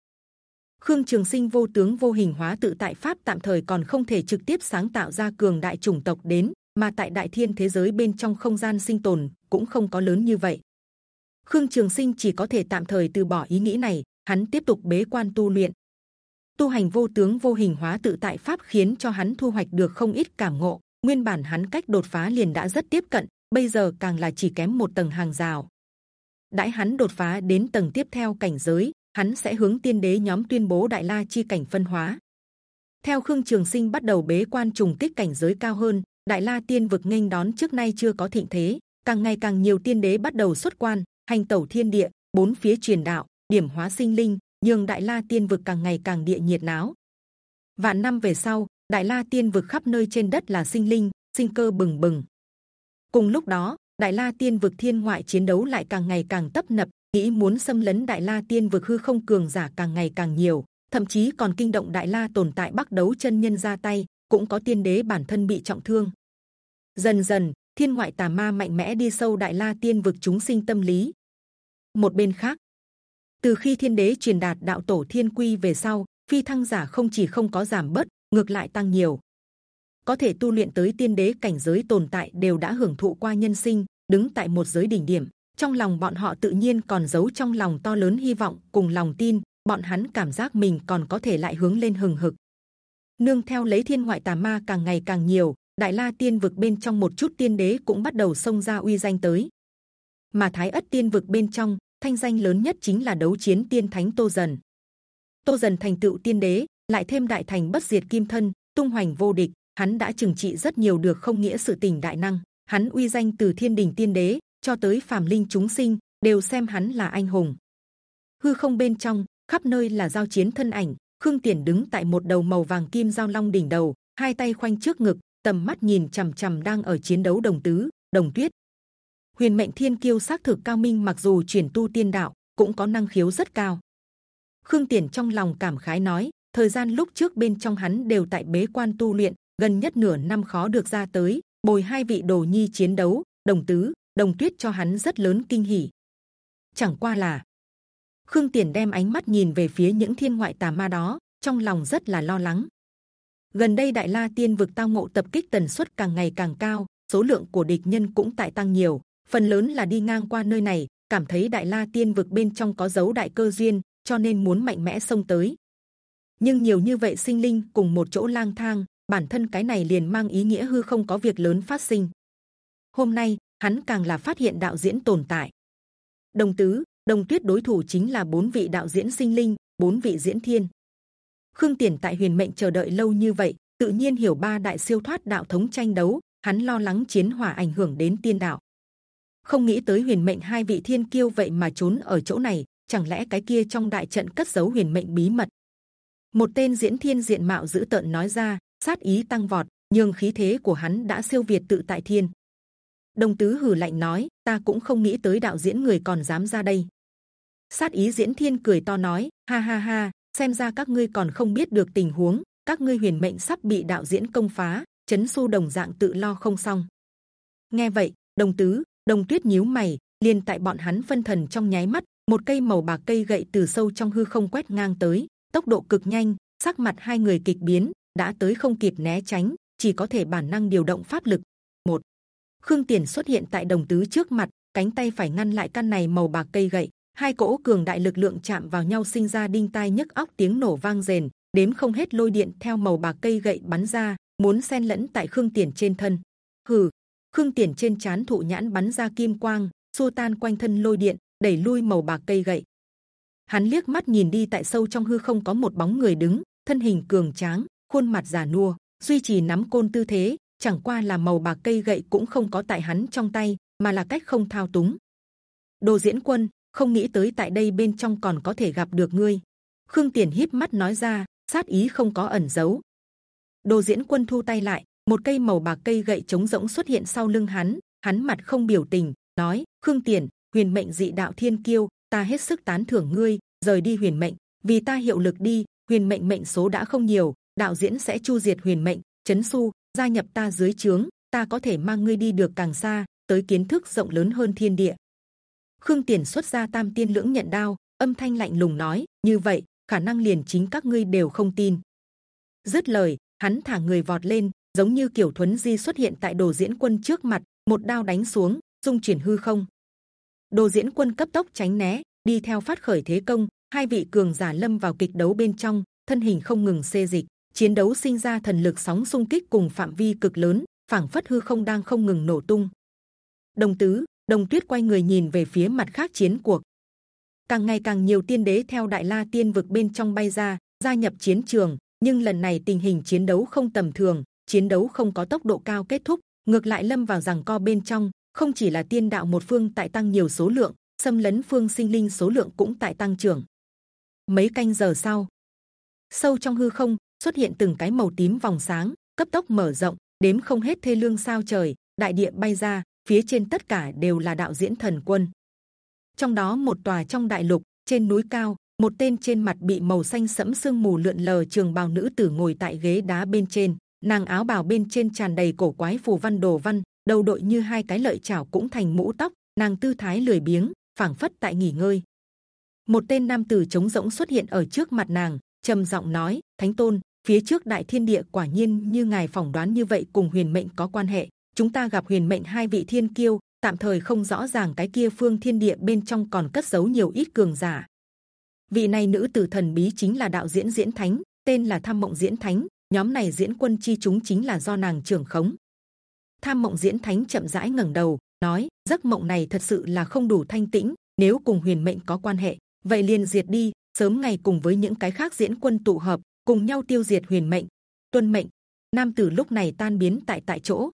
Khương trường sinh vô tướng vô hình hóa tự tại pháp tạm thời còn không thể trực tiếp sáng tạo ra cường đại chủng tộc đến, mà tại đại thiên thế giới bên trong không gian sinh tồn cũng không có lớn như vậy. Khương trường sinh chỉ có thể tạm thời từ bỏ ý nghĩ này, hắn tiếp tục bế quan tu luyện. Tu hành vô tướng vô hình hóa tự tại pháp khiến cho hắn thu hoạch được không ít cảm ngộ, nguyên bản hắn cách đột phá liền đã rất tiếp cận bây giờ càng là chỉ kém một tầng hàng rào. Đãi hắn đột phá đến tầng tiếp theo cảnh giới, hắn sẽ hướng tiên đế nhóm tuyên bố đại la chi cảnh phân hóa. Theo khương trường sinh bắt đầu bế quan trùng kích cảnh giới cao hơn, đại la tiên vực nghênh đón trước nay chưa có thịnh thế, càng ngày càng nhiều tiên đế bắt đầu xuất quan, hành tẩu thiên địa, bốn phía truyền đạo, điểm hóa sinh linh nhưng đại la tiên vực càng ngày càng địa nhiệt náo. Vạn năm về sau, đại la tiên vực khắp nơi trên đất là sinh linh, sinh cơ bừng bừng cùng lúc đó, đại la tiên vực thiên ngoại chiến đấu lại càng ngày càng tấp nập, nghĩ muốn xâm lấn đại la tiên vực hư không cường giả càng ngày càng nhiều, thậm chí còn kinh động đại la tồn tại bắc đấu chân nhân ra tay, cũng có tiên đế bản thân bị trọng thương. Dần dần, thiên ngoại tà ma mạnh mẽ đi sâu đại la tiên vực chúng sinh tâm lý. Một bên khác, từ khi thiên đế truyền đạt đạo tổ thiên quy về sau, phi thăng giả không chỉ không có giảm bớt, ngược lại tăng nhiều có thể tu luyện tới tiên đế cảnh giới tồn tại đều đã hưởng thụ qua nhân sinh, đứng tại một giới đỉnh điểm. Trong lòng bọn họ tự nhiên còn giấu trong lòng to lớn hy vọng, cùng lòng tin, bọn hắn cảm giác mình còn có thể lại hướng lên hừng hực. Nương theo lấy thiên ngoại tà ma càng ngày càng nhiều, đại la tiên vực bên trong một chút tiên đế cũng bắt đầu xông ra uy danh tới. Mà thái ất tiên vực bên trong, thanh danh lớn nhất chính là đấu chiến tiên thánh tô dần. Tô dần thành tựu tiên đế, lại thêm đại thành bất diệt kim thân, tung hoành vô địch hắn đã trừng trị rất nhiều được không nghĩa sự tình đại năng. Hắn uy danh từ thiên đình tiên đế, cho tới phàm linh chúng sinh, đều xem hắn là anh hùng. Hư không bên trong, khắp nơi là giao chiến thân ảnh, khương tiền đứng tại một đầu màu vàng kim giao long đỉnh đầu, hai tay khoanh trước ngực, tầm mắt nhìn c h ầ m c h ầ m đang ở chiến đấu đồng tứ, đồng tuyết. Huyền mệnh thiên kiêu xác thực cao minh mặc dù chuyển tu tiên đạo, cũng có năng khiếu rất cao. Khương tiền trong lòng cảm khái nói, thời gian lúc trước bên trong hắn đều tại bế quan tu luyện gần nhất nửa năm khó được ra tới, bồi hai vị đồ nhi chiến đấu, đồng tứ, đồng tuyết cho hắn rất lớn kinh hỉ. Chẳng qua là, khương tiền đem ánh mắt nhìn về phía những thiên ngoại tà ma đó, trong lòng rất là lo lắng. Gần đây đại la tiên vực tao ngộ tập kích tần suất càng ngày càng cao, số lượng của địch nhân cũng tại tăng nhiều, phần lớn là đi ngang qua nơi này, cảm thấy đại la tiên vực bên trong có dấu đại cơ duyên, cho nên muốn mạnh mẽ xông tới. Nhưng nhiều như vậy sinh linh cùng một chỗ lang thang bản thân cái này liền mang ý nghĩa hư không có việc lớn phát sinh hôm nay hắn càng là phát hiện đạo diễn tồn tại. Đồng tứ, đồng tuyết đối thủ chính là bốn vị đạo diễn sinh linh, bốn vị diễn thiên. Khương Tiền tại Huyền Mệnh chờ đợi lâu như vậy, tự nhiên hiểu ba đại siêu thoát đạo thống tranh đấu, hắn lo lắng chiến hỏa ảnh hưởng đến tiên đạo. Không nghĩ tới Huyền Mệnh hai vị thiên kiêu vậy mà trốn ở chỗ này, chẳng lẽ cái kia trong đại trận cất giấu Huyền Mệnh bí mật? Một tên diễn thiên diện mạo dữ tợn nói ra, sát ý tăng vọt, nhưng khí thế của hắn đã siêu việt tự tại thiên. Đồng tứ hừ lạnh nói ta cũng không nghĩ tới đạo diễn người còn dám ra đây. Sát ý diễn thiên cười to nói ha ha ha xem ra các ngươi còn không biết được tình huống các ngươi huyền mệnh sắp bị đạo diễn công phá chấn su đồng dạng tự lo không xong. Nghe vậy đồng tứ đồng tuyết nhíu mày liền tại bọn hắn phân thần trong nháy mắt một cây màu bạc cây gậy từ sâu trong hư không quét ngang tới tốc độ cực nhanh sắc mặt hai người kịch biến đã tới không kịp né tránh, chỉ có thể bản năng điều động pháp lực. Một, khương tiền xuất hiện tại đồng tứ trước mặt, cánh tay phải ngăn lại căn này màu bạc cây gậy. Hai cỗ cường đại lực lượng chạm vào nhau sinh ra đinh tai nhức óc tiếng nổ vang rền, đếm không hết lôi điện theo màu bạc cây gậy bắn ra, muốn xen lẫn tại khương tiền trên thân. Hừ, khương tiền trên chán thụ nhãn bắn ra kim quang, xua tan quanh thân lôi điện, đẩy lui màu bạc cây gậy. Hắn liếc mắt nhìn đi tại sâu trong hư không có một bóng người đứng, thân hình cường tráng khuôn mặt già nua duy trì nắm côn tư thế chẳng qua là màu bạc cây gậy cũng không có tại hắn trong tay mà là cách không thao túng đồ diễn quân không nghĩ tới tại đây bên trong còn có thể gặp được ngươi khương tiền híp mắt nói ra sát ý không có ẩn giấu. Đồ Diễn Quân thu tay lại, một cây màu bạc cây gậy trống rỗng xuất hiện sau lưng hắn, hắn mặt không biểu tình, nói: Khương Tiền, huyền mệnh dị đạo thiên kiêu, ta hết sức tán thưởng ngươi, rời đi huyền mệnh, vì ta hiệu lực đi. Huyền mệnh mệnh số đã không nhiều, đạo diễn sẽ chu diệt huyền mệnh, chấn su gia nhập ta dưới trướng, ta có thể mang ngươi đi được càng xa, tới kiến thức rộng lớn hơn thiên địa. Khương Tiền xuất ra tam tiên lưỡng nhận đao, âm thanh lạnh lùng nói: như vậy khả năng liền chính các ngươi đều không tin. Dứt lời, hắn thả người vọt lên, giống như kiểu thuấn di xuất hiện tại đồ diễn quân trước mặt, một đao đánh xuống, dung chuyển hư không. Đồ diễn quân cấp tốc tránh né, đi theo phát khởi thế công. Hai vị cường giả lâm vào kịch đấu bên trong, thân hình không ngừng xê dịch, chiến đấu sinh ra thần lực sóng xung kích cùng phạm vi cực lớn, phảng phất hư không đang không ngừng nổ tung. Đồng tứ, Đồng Tuyết quay người nhìn về phía mặt khác chiến cuộc. Càng ngày càng nhiều tiên đế theo Đại La Tiên vực bên trong bay ra, gia nhập chiến trường. Nhưng lần này tình hình chiến đấu không tầm thường, chiến đấu không có tốc độ cao kết thúc, ngược lại lâm vào rằng co bên trong. Không chỉ là tiên đạo một phương tại tăng nhiều số lượng, xâm lấn phương sinh linh số lượng cũng tại tăng trưởng. Mấy canh giờ sau, sâu trong hư không xuất hiện từng cái màu tím vòng sáng, cấp tốc mở rộng, đếm không hết thê lương sao trời, đại địa bay ra, phía trên tất cả đều là đạo diễn thần quân. Trong đó một tòa trong đại lục, trên núi cao, một tên trên mặt bị màu xanh sẫm sương mù lượn lờ trường bào nữ tử ngồi tại ghế đá bên trên, nàng áo bào bên trên tràn đầy cổ quái phù văn đồ văn, đầu đội như hai cái lợi chảo cũng thành mũ tóc, nàng tư thái lười biếng, phảng phất tại nghỉ ngơi. Một tên nam tử trống rỗng xuất hiện ở trước mặt nàng, trầm giọng nói: Thánh tôn, phía trước đại thiên địa quả nhiên như ngài phỏng đoán như vậy cùng huyền mệnh có quan hệ. Chúng ta gặp huyền mệnh hai vị thiên kiêu, tạm thời không rõ ràng cái kia phương thiên địa bên trong còn cất giấu nhiều ít cường giả. Vị này nữ tử thần bí chính là đạo diễn diễn thánh, tên là Tham Mộng Diễn Thánh. Nhóm này diễn quân chi chúng chính là do nàng trưởng khống. Tham Mộng Diễn Thánh chậm rãi ngẩng đầu, nói: giấc mộng này thật sự là không đủ thanh tĩnh. Nếu cùng huyền mệnh có quan hệ, vậy liền diệt đi. Sớm ngày cùng với những cái khác diễn quân tụ hợp, cùng nhau tiêu diệt huyền mệnh. Tuân mệnh. Nam tử lúc này tan biến tại tại chỗ.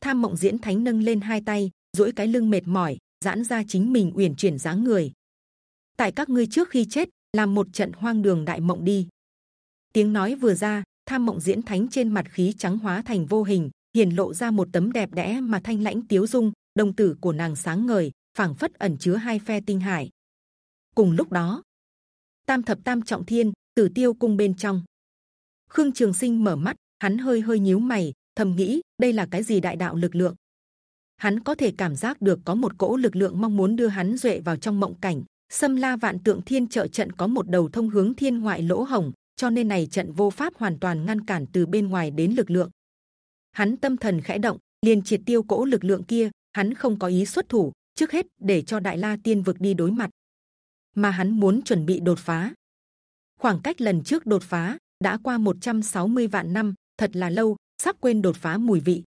Tham Mộng Diễn Thánh nâng lên hai tay, duỗi cái lưng mệt mỏi, giãn ra chính mình uyển chuyển dáng người. Tại các ngươi trước khi chết, làm một trận hoang đường đại mộng đi. Tiếng nói vừa ra, Tham Mộng Diễn Thánh trên mặt khí trắng hóa thành vô hình, hiển lộ ra một tấm đẹp đẽ mà thanh lãnh tiếu dung. Đồng tử của nàng sáng ngời, phảng phất ẩn chứa hai phe tinh hải. Cùng lúc đó, Tam thập tam trọng thiên, Tử Tiêu cung bên trong, Khương Trường Sinh mở mắt, hắn hơi hơi nhíu mày, thầm nghĩ đây là cái gì đại đạo lực lượng hắn có thể cảm giác được có một cỗ lực lượng mong muốn đưa hắn duệ vào trong mộng cảnh. Sâm La Vạn Tượng Thiên trợ trận có một đầu thông hướng thiên ngoại lỗ hồng, cho nên này trận vô pháp hoàn toàn ngăn cản từ bên ngoài đến lực lượng. Hắn tâm thần khẽ động, liền triệt tiêu cỗ lực lượng kia. Hắn không có ý xuất thủ, trước hết để cho Đại La Tiên vực đi đối mặt, mà hắn muốn chuẩn bị đột phá. Khoảng cách lần trước đột phá đã qua 160 vạn năm, thật là lâu, sắp quên đột phá mùi vị.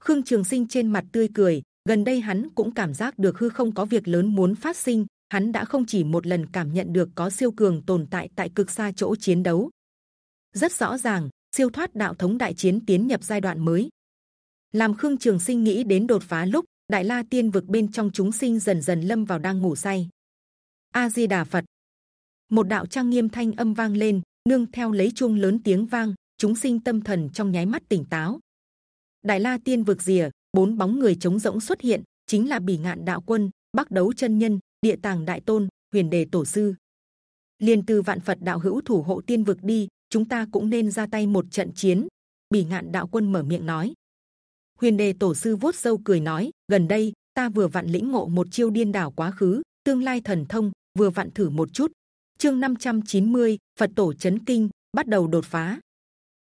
Khương Trường Sinh trên mặt tươi cười. Gần đây hắn cũng cảm giác được hư không có việc lớn muốn phát sinh. Hắn đã không chỉ một lần cảm nhận được có siêu cường tồn tại tại cực xa chỗ chiến đấu. Rất rõ ràng, siêu thoát đạo thống đại chiến tiến nhập giai đoạn mới. Làm Khương Trường Sinh nghĩ đến đột phá lúc Đại La Tiên vực bên trong chúng sinh dần dần lâm vào đang ngủ say. A Di Đà Phật. Một đạo trang nghiêm thanh âm vang lên, nương theo lấy chuông lớn tiếng vang, chúng sinh tâm thần trong nháy mắt tỉnh táo. Đại La Tiên vực rìa, bốn bóng người trống rỗng xuất hiện, chính là Bỉ Ngạn Đạo Quân, Bắc Đấu Chân Nhân, Địa Tàng Đại Tôn, Huyền Đề Tổ Sư. Liên từ vạn Phật đạo hữu thủ hộ tiên vực đi, chúng ta cũng nên ra tay một trận chiến. Bỉ Ngạn Đạo Quân mở miệng nói. Huyền Đề Tổ Sư vuốt râu cười nói: gần đây ta vừa vặn lĩnh ngộ một chiêu điên đảo quá khứ, tương lai thần thông, vừa vặn thử một chút. Chương 590, Phật tổ chấn kinh, bắt đầu đột phá.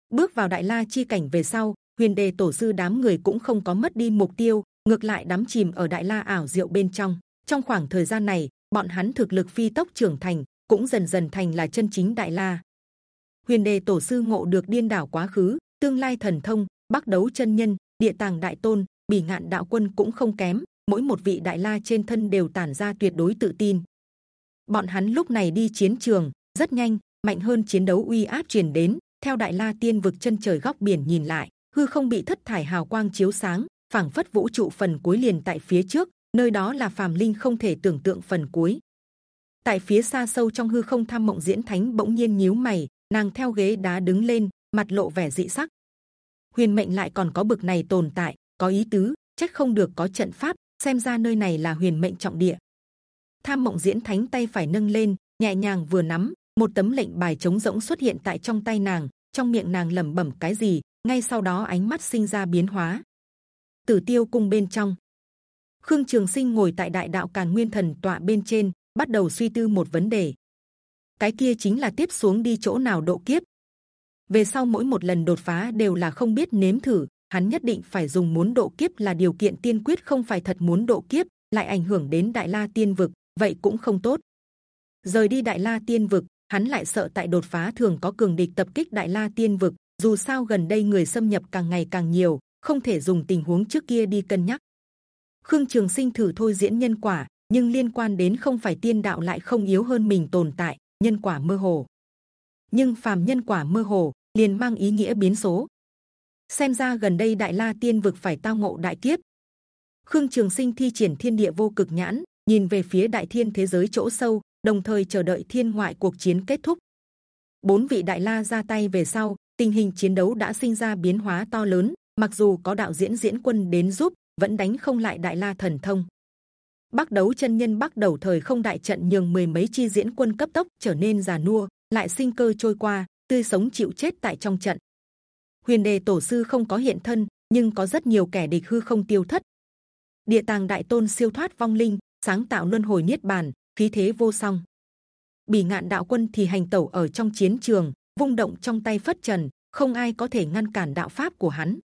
Bước vào Đại La chi cảnh về sau, huyền đề tổ sư đám người cũng không có mất đi mục tiêu ngược lại đắm chìm ở đại la ảo diệu bên trong. Trong khoảng thời gian này bọn hắn thực lực phi tốc trưởng thành cũng dần dần thành là chân chính đại la. Huyền đề tổ sư ngộ được điên đảo quá khứ tương lai thần thông bắc đấu chân nhân địa tàng đại tôn bỉ ngạn đạo quân cũng không kém mỗi một vị đại la trên thân đều tản ra tuyệt đối tự tin bọn hắn lúc này đi chiến trường rất nhanh mạnh hơn chiến đấu uy áp truyền đến theo đại la tiên vực chân trời góc biển nhìn lại hư không bị thất thải hào quang chiếu sáng, phảng phất vũ trụ phần cuối liền tại phía trước, nơi đó là phàm linh không thể tưởng tượng phần cuối. Tại phía xa sâu trong hư không tham mộng diễn thánh bỗng nhiên nhíu mày, nàng theo ghế đá đứng lên mặt lộ vẻ dị sắc huyền mệnh lại còn có bực này tồn tại có ý tứ chắc không được có trận pháp xem ra nơi này là huyền mệnh trọng địa tham mộng diễn thánh tay phải nâng lên, nhẹ nhàng vừa nắm, một tấm lệnh bài trống rỗng xuất hiện tại trong tay nàng, trong miệng nàng lẩm bẩm cái gì, ngay sau đó ánh mắt sinh ra biến hóa. Tử tiêu cung bên trong. Khương trường sinh ngồi tại đại đạo càn nguyên thần tọa bên trên, bắt đầu suy tư một vấn đề. Cái kia chính là tiếp xuống đi chỗ nào độ kiếp? Về sau mỗi một lần đột phá đều là không biết nếm thử, hắn nhất định phải dùng muốn độ kiếp là điều kiện tiên quyết không phải thật muốn độ kiếp, lại ảnh hưởng đến đại la tiên vực vậy cũng không tốt. Rời đi đại la tiên vực, hắn lại sợ tại đột phá thường có cường địch tập kích đại la tiên vực, dù sao gần đây người xâm nhập càng ngày càng nhiều, không thể dùng tình huống trước kia đi cân nhắc. Khương trường sinh thử thôi diễn nhân quả, nhưng liên quan đến không phải tiên đạo lại không yếu hơn mình tồn tại, nhân quả mơ hồ. Nhưng phàm nhân quả mơ hồ, liền mang ý nghĩa biến số. Xem ra gần đây đại la tiên vực phải tao ngộ đại kiếp. Khương trường sinh thi triển thiên địa vô cực nhãn nhìn về phía đại thiên thế giới chỗ sâu, đồng thời chờ đợi thiên ngoại cuộc chiến kết thúc. Bốn vị đại la ra tay về sau, tình hình chiến đấu đã sinh ra biến hóa to lớn, mặc dù có đạo diễn diễn quân đến giúp, vẫn đánh không lại đại la thần thông. Bắc đấu chân nhân bắt đầu thời không đại trận nhường mười mấy chi diễn quân cấp tốc trở nên già nua, lại sinh cơ trôi qua, tươi sống chịu chết tại trong trận. Huyền đề tổ sư không có hiện thân, nhưng có rất nhiều kẻ địch hư không tiêu thất. Địa tàng đại tôn siêu thoát vong linh sáng tạo luân hồi niết bàn, khí thế vô song. Bỉ ngạn đạo quân thì hành tẩu ở trong chiến trường, vung động trong tay phất trần, không ai có thể ngăn cản đạo pháp của hắn.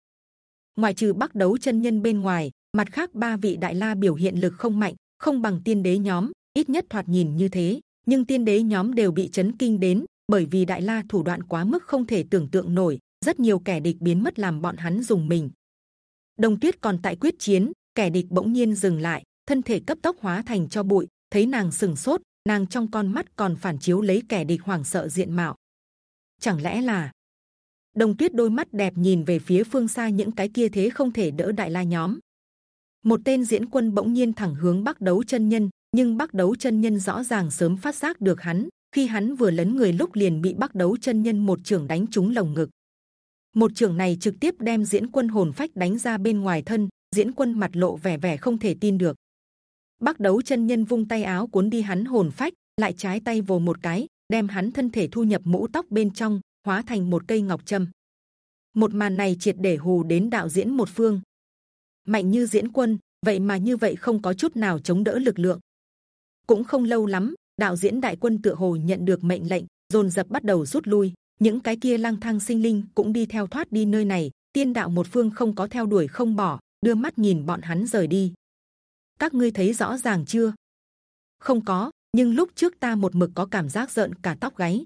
Ngoài trừ bắc đấu chân nhân bên ngoài, mặt khác ba vị đại la biểu hiện lực không mạnh, không bằng tiên đế nhóm, ít nhất thoạt nhìn như thế. Nhưng tiên đế nhóm đều bị chấn kinh đến, bởi vì đại la thủ đoạn quá mức không thể tưởng tượng nổi, rất nhiều kẻ địch biến mất làm bọn hắn dùng mình. Đồng tuyết còn tại quyết chiến, kẻ địch bỗng nhiên dừng lại thân thể cấp tốc hóa thành cho bụi, thấy nàng sừng sốt, nàng trong con mắt còn phản chiếu lấy kẻ địch hoảng sợ diện mạo. Chẳng lẽ là đồng tuyết đôi mắt đẹp nhìn về phía phương xa những cái kia thế không thể đỡ đại la nhóm. Một tên diễn quân bỗng nhiên thẳng hướng bắc đấu chân nhân, nhưng bắc đấu chân nhân rõ ràng sớm phát giác được hắn, khi hắn vừa lấn người lúc liền bị bắc đấu chân nhân một trường đánh trúng lồng ngực. Một trường này trực tiếp đem diễn quân hồn phách đánh ra bên ngoài thân, diễn quân mặt lộ vẻ vẻ không thể tin được bắc đấu chân nhân vung tay áo cuốn đi hắn hồn phách, lại trái tay vồ một cái, đem hắn thân thể thu nhập mũ tóc bên trong, hóa thành một cây ngọc trâm. Một màn này triệt để hù đến đạo diễn một phương. Mạnh như diễn quân, vậy mà như vậy không có chút nào chống đỡ lực lượng. Cũng không lâu lắm, đạo diễn đại quân tựa hồ nhận được mệnh lệnh, dồn dập bắt đầu rút lui. Những cái kia lang thang sinh linh cũng đi theo thoát đi nơi này, tiên đạo một phương không có theo đuổi không bỏ, đưa mắt nhìn bọn hắn rời đi các ngươi thấy rõ ràng chưa không có nhưng lúc trước ta một mực có cảm giác giận cả tóc gáy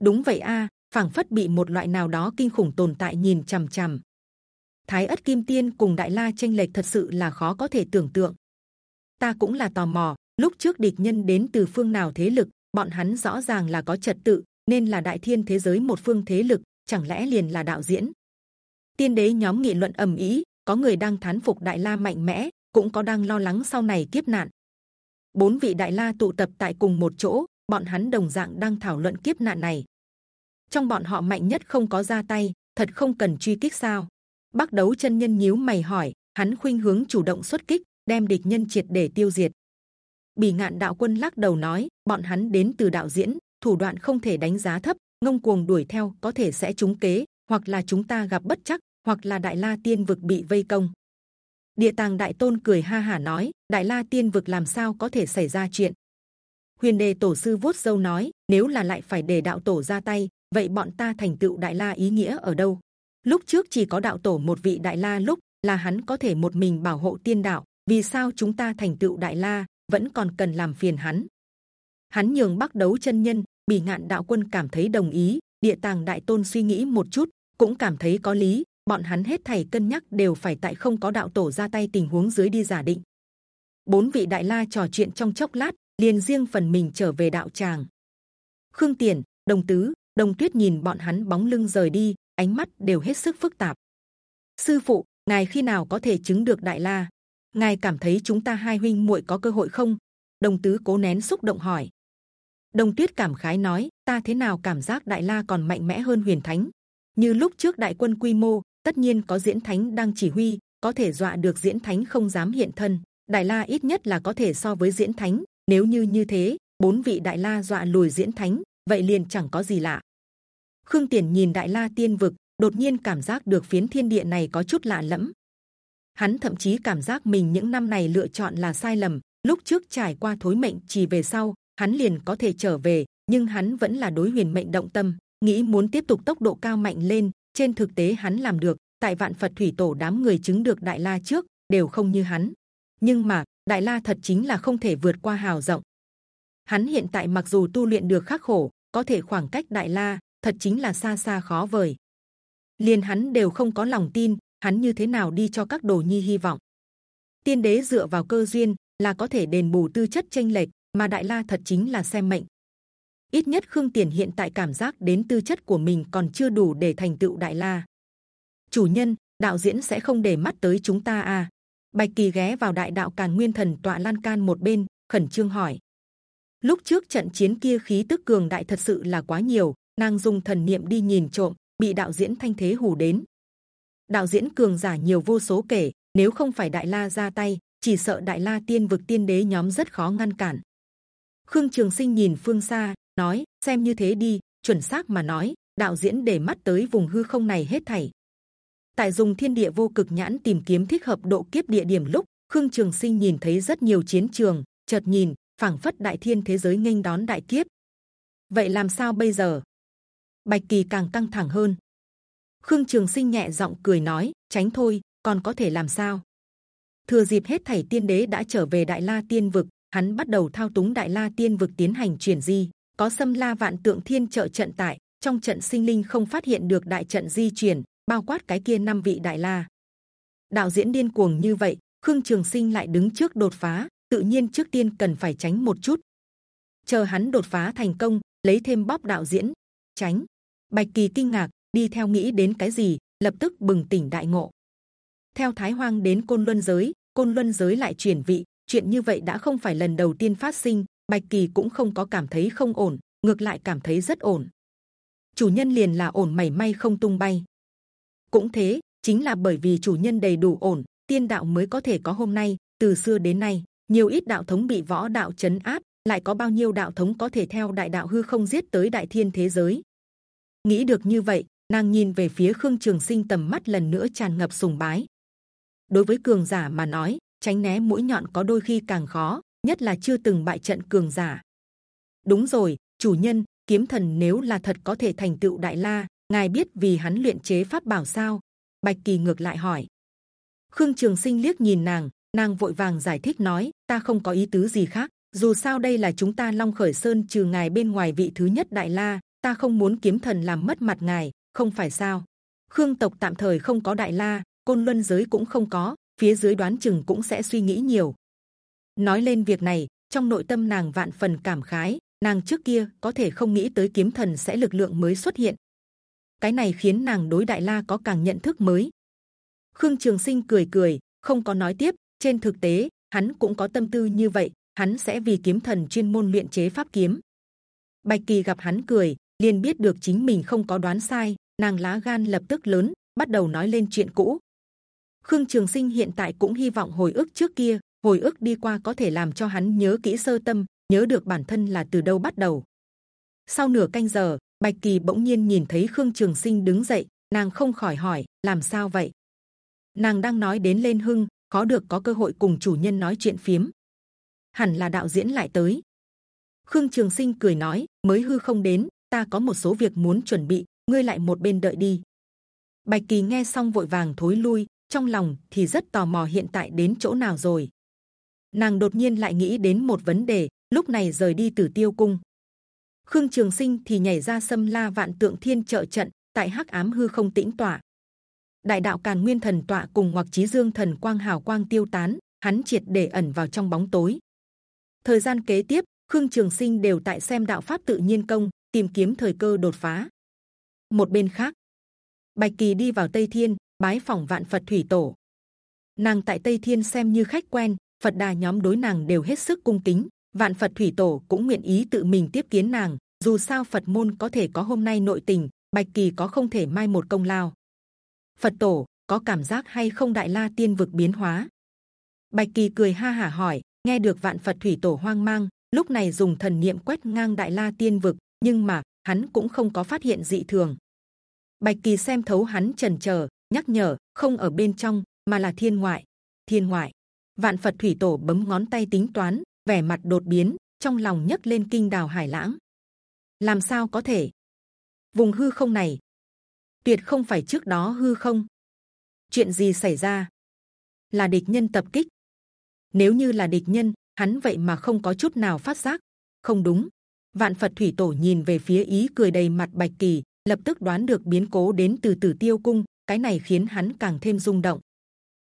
đúng vậy a phảng phất bị một loại nào đó kinh khủng tồn tại nhìn c h ầ m c h ầ m Thái ất kim tiên cùng đại la tranh lệch thật sự là khó có thể tưởng tượng. Ta cũng là tò mò, lúc trước địch nhân đến từ phương nào thế lực, bọn hắn rõ ràng là có trật tự, nên là đại thiên thế giới một phương thế lực, chẳng lẽ liền là đạo diễn? Tiên đế nhóm nghị luận ầm ĩ, có người đang thán phục đại la mạnh mẽ, cũng có đang lo lắng sau này kiếp nạn. Bốn vị đại la tụ tập tại cùng một chỗ, bọn hắn đồng dạng đang thảo luận kiếp nạn này. Trong bọn họ mạnh nhất không có ra tay thật không cần truy kích sao? Bắc đấu chân nhân nhíu mày hỏi hắn khuynh hướng chủ động xuất kích đem địch nhân triệt để tiêu diệt. Bỉ ngạn đạo quân lắc đầu nói bọn hắn đến từ đạo diễn thủ đoạn không thể đánh giá thấp ngông cuồng đuổi theo có thể sẽ trúng kế hoặc là chúng ta gặp bất chắc hoặc là đại la tiên vực bị vây công địa tàng đại tôn cười ha hà nói, đại la tiên vực làm sao có thể xảy ra chuyện? Huyền đề tổ sư vuốt dâu nói, nếu là lại phải để đạo tổ ra tay, vậy bọn ta thành tựu đại la ý nghĩa ở đâu? Lúc trước chỉ có đạo tổ một vị đại la, lúc là hắn có thể một mình bảo hộ tiên đạo, vì sao chúng ta thành tựu đại la, vẫn còn cần làm phiền hắn? Hắn nhường bắc đấu chân nhân, bỉ ngạn đạo quân cảm thấy đồng ý, địa tàng đại tôn suy nghĩ một chút, cũng cảm thấy có lý bọn hắn hết thảy cân nhắc đều phải tại không có đạo tổ ra tay tình huống dưới đi giả định bốn vị đại la trò chuyện trong chốc lát liền riêng phần mình trở về đạo tràng khương tiền đồng tứ Đồng Tuyết nhìn bọn hắn bóng lưng rời đi, ánh mắt đều hết sức phức tạp. Sư phụ, ngài khi nào có thể chứng được Đại La? Ngài cảm thấy chúng ta hai huynh muội có cơ hội không? Đồng Tứ cố nén xúc động hỏi. Đồng Tuyết cảm khái nói, ta thế nào cảm giác Đại La còn mạnh mẽ hơn Huyền Thánh. Như lúc trước đại quân quy mô, tất nhiên có Diễn Thánh đang chỉ huy, có thể dọa được Diễn Thánh không dám hiện thân. Đại La ít nhất là có thể so với Diễn Thánh. Nếu như như thế, bốn vị Đại La dọa lùi Diễn Thánh, vậy liền chẳng có gì lạ. Khương Tiền nhìn Đại La Tiên Vực, đột nhiên cảm giác được phiến thiên địa này có chút lạ lẫm. Hắn thậm chí cảm giác mình những năm này lựa chọn là sai lầm. Lúc trước trải qua thối mệnh chỉ về sau, hắn liền có thể trở về, nhưng hắn vẫn là đối huyền mệnh động tâm, nghĩ muốn tiếp tục tốc độ cao mạnh lên. Trên thực tế hắn làm được, tại vạn Phật thủy tổ đám người chứng được Đại La trước đều không như hắn. Nhưng mà Đại La thật chính là không thể vượt qua hào rộng. Hắn hiện tại mặc dù tu luyện được khắc khổ, có thể khoảng cách Đại La thật chính là xa xa khó vời. Liền hắn đều không có lòng tin, hắn như thế nào đi cho các đồ nhi hy vọng? Tiên đế dựa vào cơ duyên là có thể đền bù tư chất tranh lệch, mà Đại La thật chính là xem mệnh. Ít nhất Khương Tiền hiện tại cảm giác đến tư chất của mình còn chưa đủ để thành tựu Đại La. Chủ nhân, đạo diễn sẽ không để mắt tới chúng ta à? Bạch Kỳ ghé vào Đại Đạo Càn Nguyên Thần tọa lan can một bên, khẩn trương hỏi. Lúc trước trận chiến kia khí tức cường đại thật sự là quá nhiều, nàng dùng thần niệm đi nhìn trộm, bị đạo diễn thanh thế hù đến. Đạo diễn cường giả nhiều vô số kể, nếu không phải Đại La ra tay, chỉ sợ Đại La tiên vực tiên đế nhóm rất khó ngăn cản. Khương Trường Sinh nhìn phương xa, nói: xem như thế đi, chuẩn xác mà nói, đạo diễn để mắt tới vùng hư không này hết thảy. Tại dùng thiên địa vô cực nhãn tìm kiếm thích hợp độ kiếp địa điểm lúc Khương Trường Sinh nhìn thấy rất nhiều chiến trường, chợt nhìn, phảng phất đại thiên thế giới nghênh đón đại kiếp. Vậy làm sao bây giờ? Bạch Kỳ càng căng thẳng hơn. Khương Trường Sinh nhẹ giọng cười nói, tránh thôi, còn có thể làm sao? Thừa dịp hết thảy tiên đế đã trở về Đại La Tiên vực, hắn bắt đầu thao túng Đại La Tiên vực tiến hành chuyển di. Có xâm la vạn tượng thiên trợ trận tại trong trận sinh linh không phát hiện được đại trận di chuyển, bao quát cái kia năm vị Đại La. Đạo diễn điên cuồng như vậy, Khương Trường Sinh lại đứng trước đột phá, tự nhiên trước tiên cần phải tránh một chút. Chờ hắn đột phá thành công, lấy thêm bóp đạo diễn, tránh. Bạch Kỳ kinh ngạc, đi theo nghĩ đến cái gì, lập tức bừng tỉnh đại ngộ. Theo Thái Hoang đến Côn Luân giới, Côn Luân giới lại chuyển vị, chuyện như vậy đã không phải lần đầu tiên phát sinh. Bạch Kỳ cũng không có cảm thấy không ổn, ngược lại cảm thấy rất ổn. Chủ nhân liền là ổn mảy may không tung bay. Cũng thế, chính là bởi vì chủ nhân đầy đủ ổn, tiên đạo mới có thể có hôm nay. Từ xưa đến nay, nhiều ít đạo thống bị võ đạo chấn áp, lại có bao nhiêu đạo thống có thể theo đại đạo hư không giết tới đại thiên thế giới? nghĩ được như vậy nàng nhìn về phía khương trường sinh tầm mắt lần nữa tràn ngập sùng bái đối với cường giả mà nói tránh né mũi nhọn có đôi khi càng khó nhất là chưa từng bại trận cường giả. Đúng rồi, chủ nhân, kiếm thần nếu là thật có thể thành tựu đại la, ngài biết vì hắn luyện chế pháp bảo sao? Bạch kỳ ngược lại hỏi. Khương trường sinh liếc nhìn nàng nàng vội vàng giải thích nói, ta không có ý tứ gì khác, dù sao đây là chúng ta long khởi sơn trừ ngài bên ngoài vị thứ nhất đại la, ta không muốn kiếm thần làm mất mặt ngài, không phải sao? Khương tộc tạm thời không có đại la, côn luân giới cũng không có, phía dưới đoán chừng cũng sẽ suy nghĩ nhiều nói lên việc này, trong nội tâm nàng vạn phần cảm khái, nàng trước kia có thể không nghĩ tới kiếm thần sẽ lực lượng mới xuất hiện. Cái này khiến nàng đối đại la có càng nhận thức mới. Khương trường sinh cười cười, không có nói tiếp, trên thực tế, hắn cũng có tâm tư như vậy, hắn sẽ vì kiếm thần chuyên môn luyện chế pháp kiếm. Bạch kỳ gặp hắn cười, liền biết được chính mình không có đoán sai, nàng lá gan lập tức lớn, bắt đầu nói lên chuyện cũ. Khương trường sinh hiện tại cũng hy vọng hồi ức trước kia hồi ức đi qua có thể làm cho hắn nhớ kỹ sơ tâm nhớ được bản thân là từ đâu bắt đầu sau nửa canh giờ bạch kỳ bỗng nhiên nhìn thấy khương trường sinh đứng dậy nàng không khỏi hỏi làm sao vậy nàng đang nói đến lên hưng khó được có cơ hội cùng chủ nhân nói chuyện phiếm hẳn là đạo diễn lại tới khương trường sinh cười nói mới hư không đến ta có một số việc muốn chuẩn bị, ngươi lại một bên đợi đi. Bạch kỳ nghe xong vội vàng thối lui, trong lòng thì rất tò mò hiện tại đến chỗ nào rồi. Nàng đột nhiên lại nghĩ đến một vấn đề, lúc này rời đi Tử Tiêu Cung. Khương Trường Sinh thì nhảy ra xâm la vạn tượng thiên trợ trận, tại hắc ám hư không tĩnh tọa. Đại đạo Càn Nguyên Thần tọa cùng hoặc Chí Dương Thần Quang hào quang tiêu tán, hắn triệt để ẩn vào trong bóng tối. Thời gian kế tiếp, Khương Trường Sinh đều tại xem đạo pháp tự nhiên công, tìm kiếm thời cơ đột phá. Một bên khác, Bạch Kỳ đi vào Tây Thiên bái phỏng vạn Phật thủy tổ. Nàng tại Tây Thiên xem như khách quen, Phật đà nhóm đối nàng đều hết sức cung kính. vạn Phật thủy tổ cũng nguyện ý tự mình tiếp kiến nàng. Dù sao Phật môn có thể có hôm nay nội tình, Bạch Kỳ có không thể mai một công lao. Phật tổ có cảm giác hay không Đại La Tiên vực biến hóa? Bạch Kỳ cười ha hà hỏi. Nghe được vạn Phật thủy tổ hoang mang, lúc này dùng thần niệm quét ngang Đại La Tiên vực, nhưng mà hắn cũng không có phát hiện dị thường. Bạch Kỳ xem thấu hắn trần chờ, nhắc nhở không ở bên trong, mà là thiên ngoại. Thiên ngoại, vạn Phật thủy tổ bấm ngón tay tính toán, vẻ mặt đột biến, trong lòng nhấc lên kinh đào hải lãng. Làm sao có thể? Vùng hư không này, tuyệt không phải trước đó hư không. Chuyện gì xảy ra? Là địch nhân tập kích. Nếu như là địch nhân, hắn vậy mà không có chút nào phát giác. Không đúng. Vạn Phật thủy tổ nhìn về phía ý cười đầy mặt bạch kỳ, lập tức đoán được biến cố đến từ Tử Tiêu Cung. Cái này khiến hắn càng thêm rung động.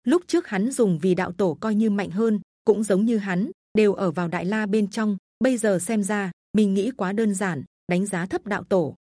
Lúc trước hắn dùng vì đạo tổ coi như mạnh hơn, cũng giống như hắn đều ở vào đại la bên trong. Bây giờ xem ra mình nghĩ quá đơn giản, đánh giá thấp đạo tổ.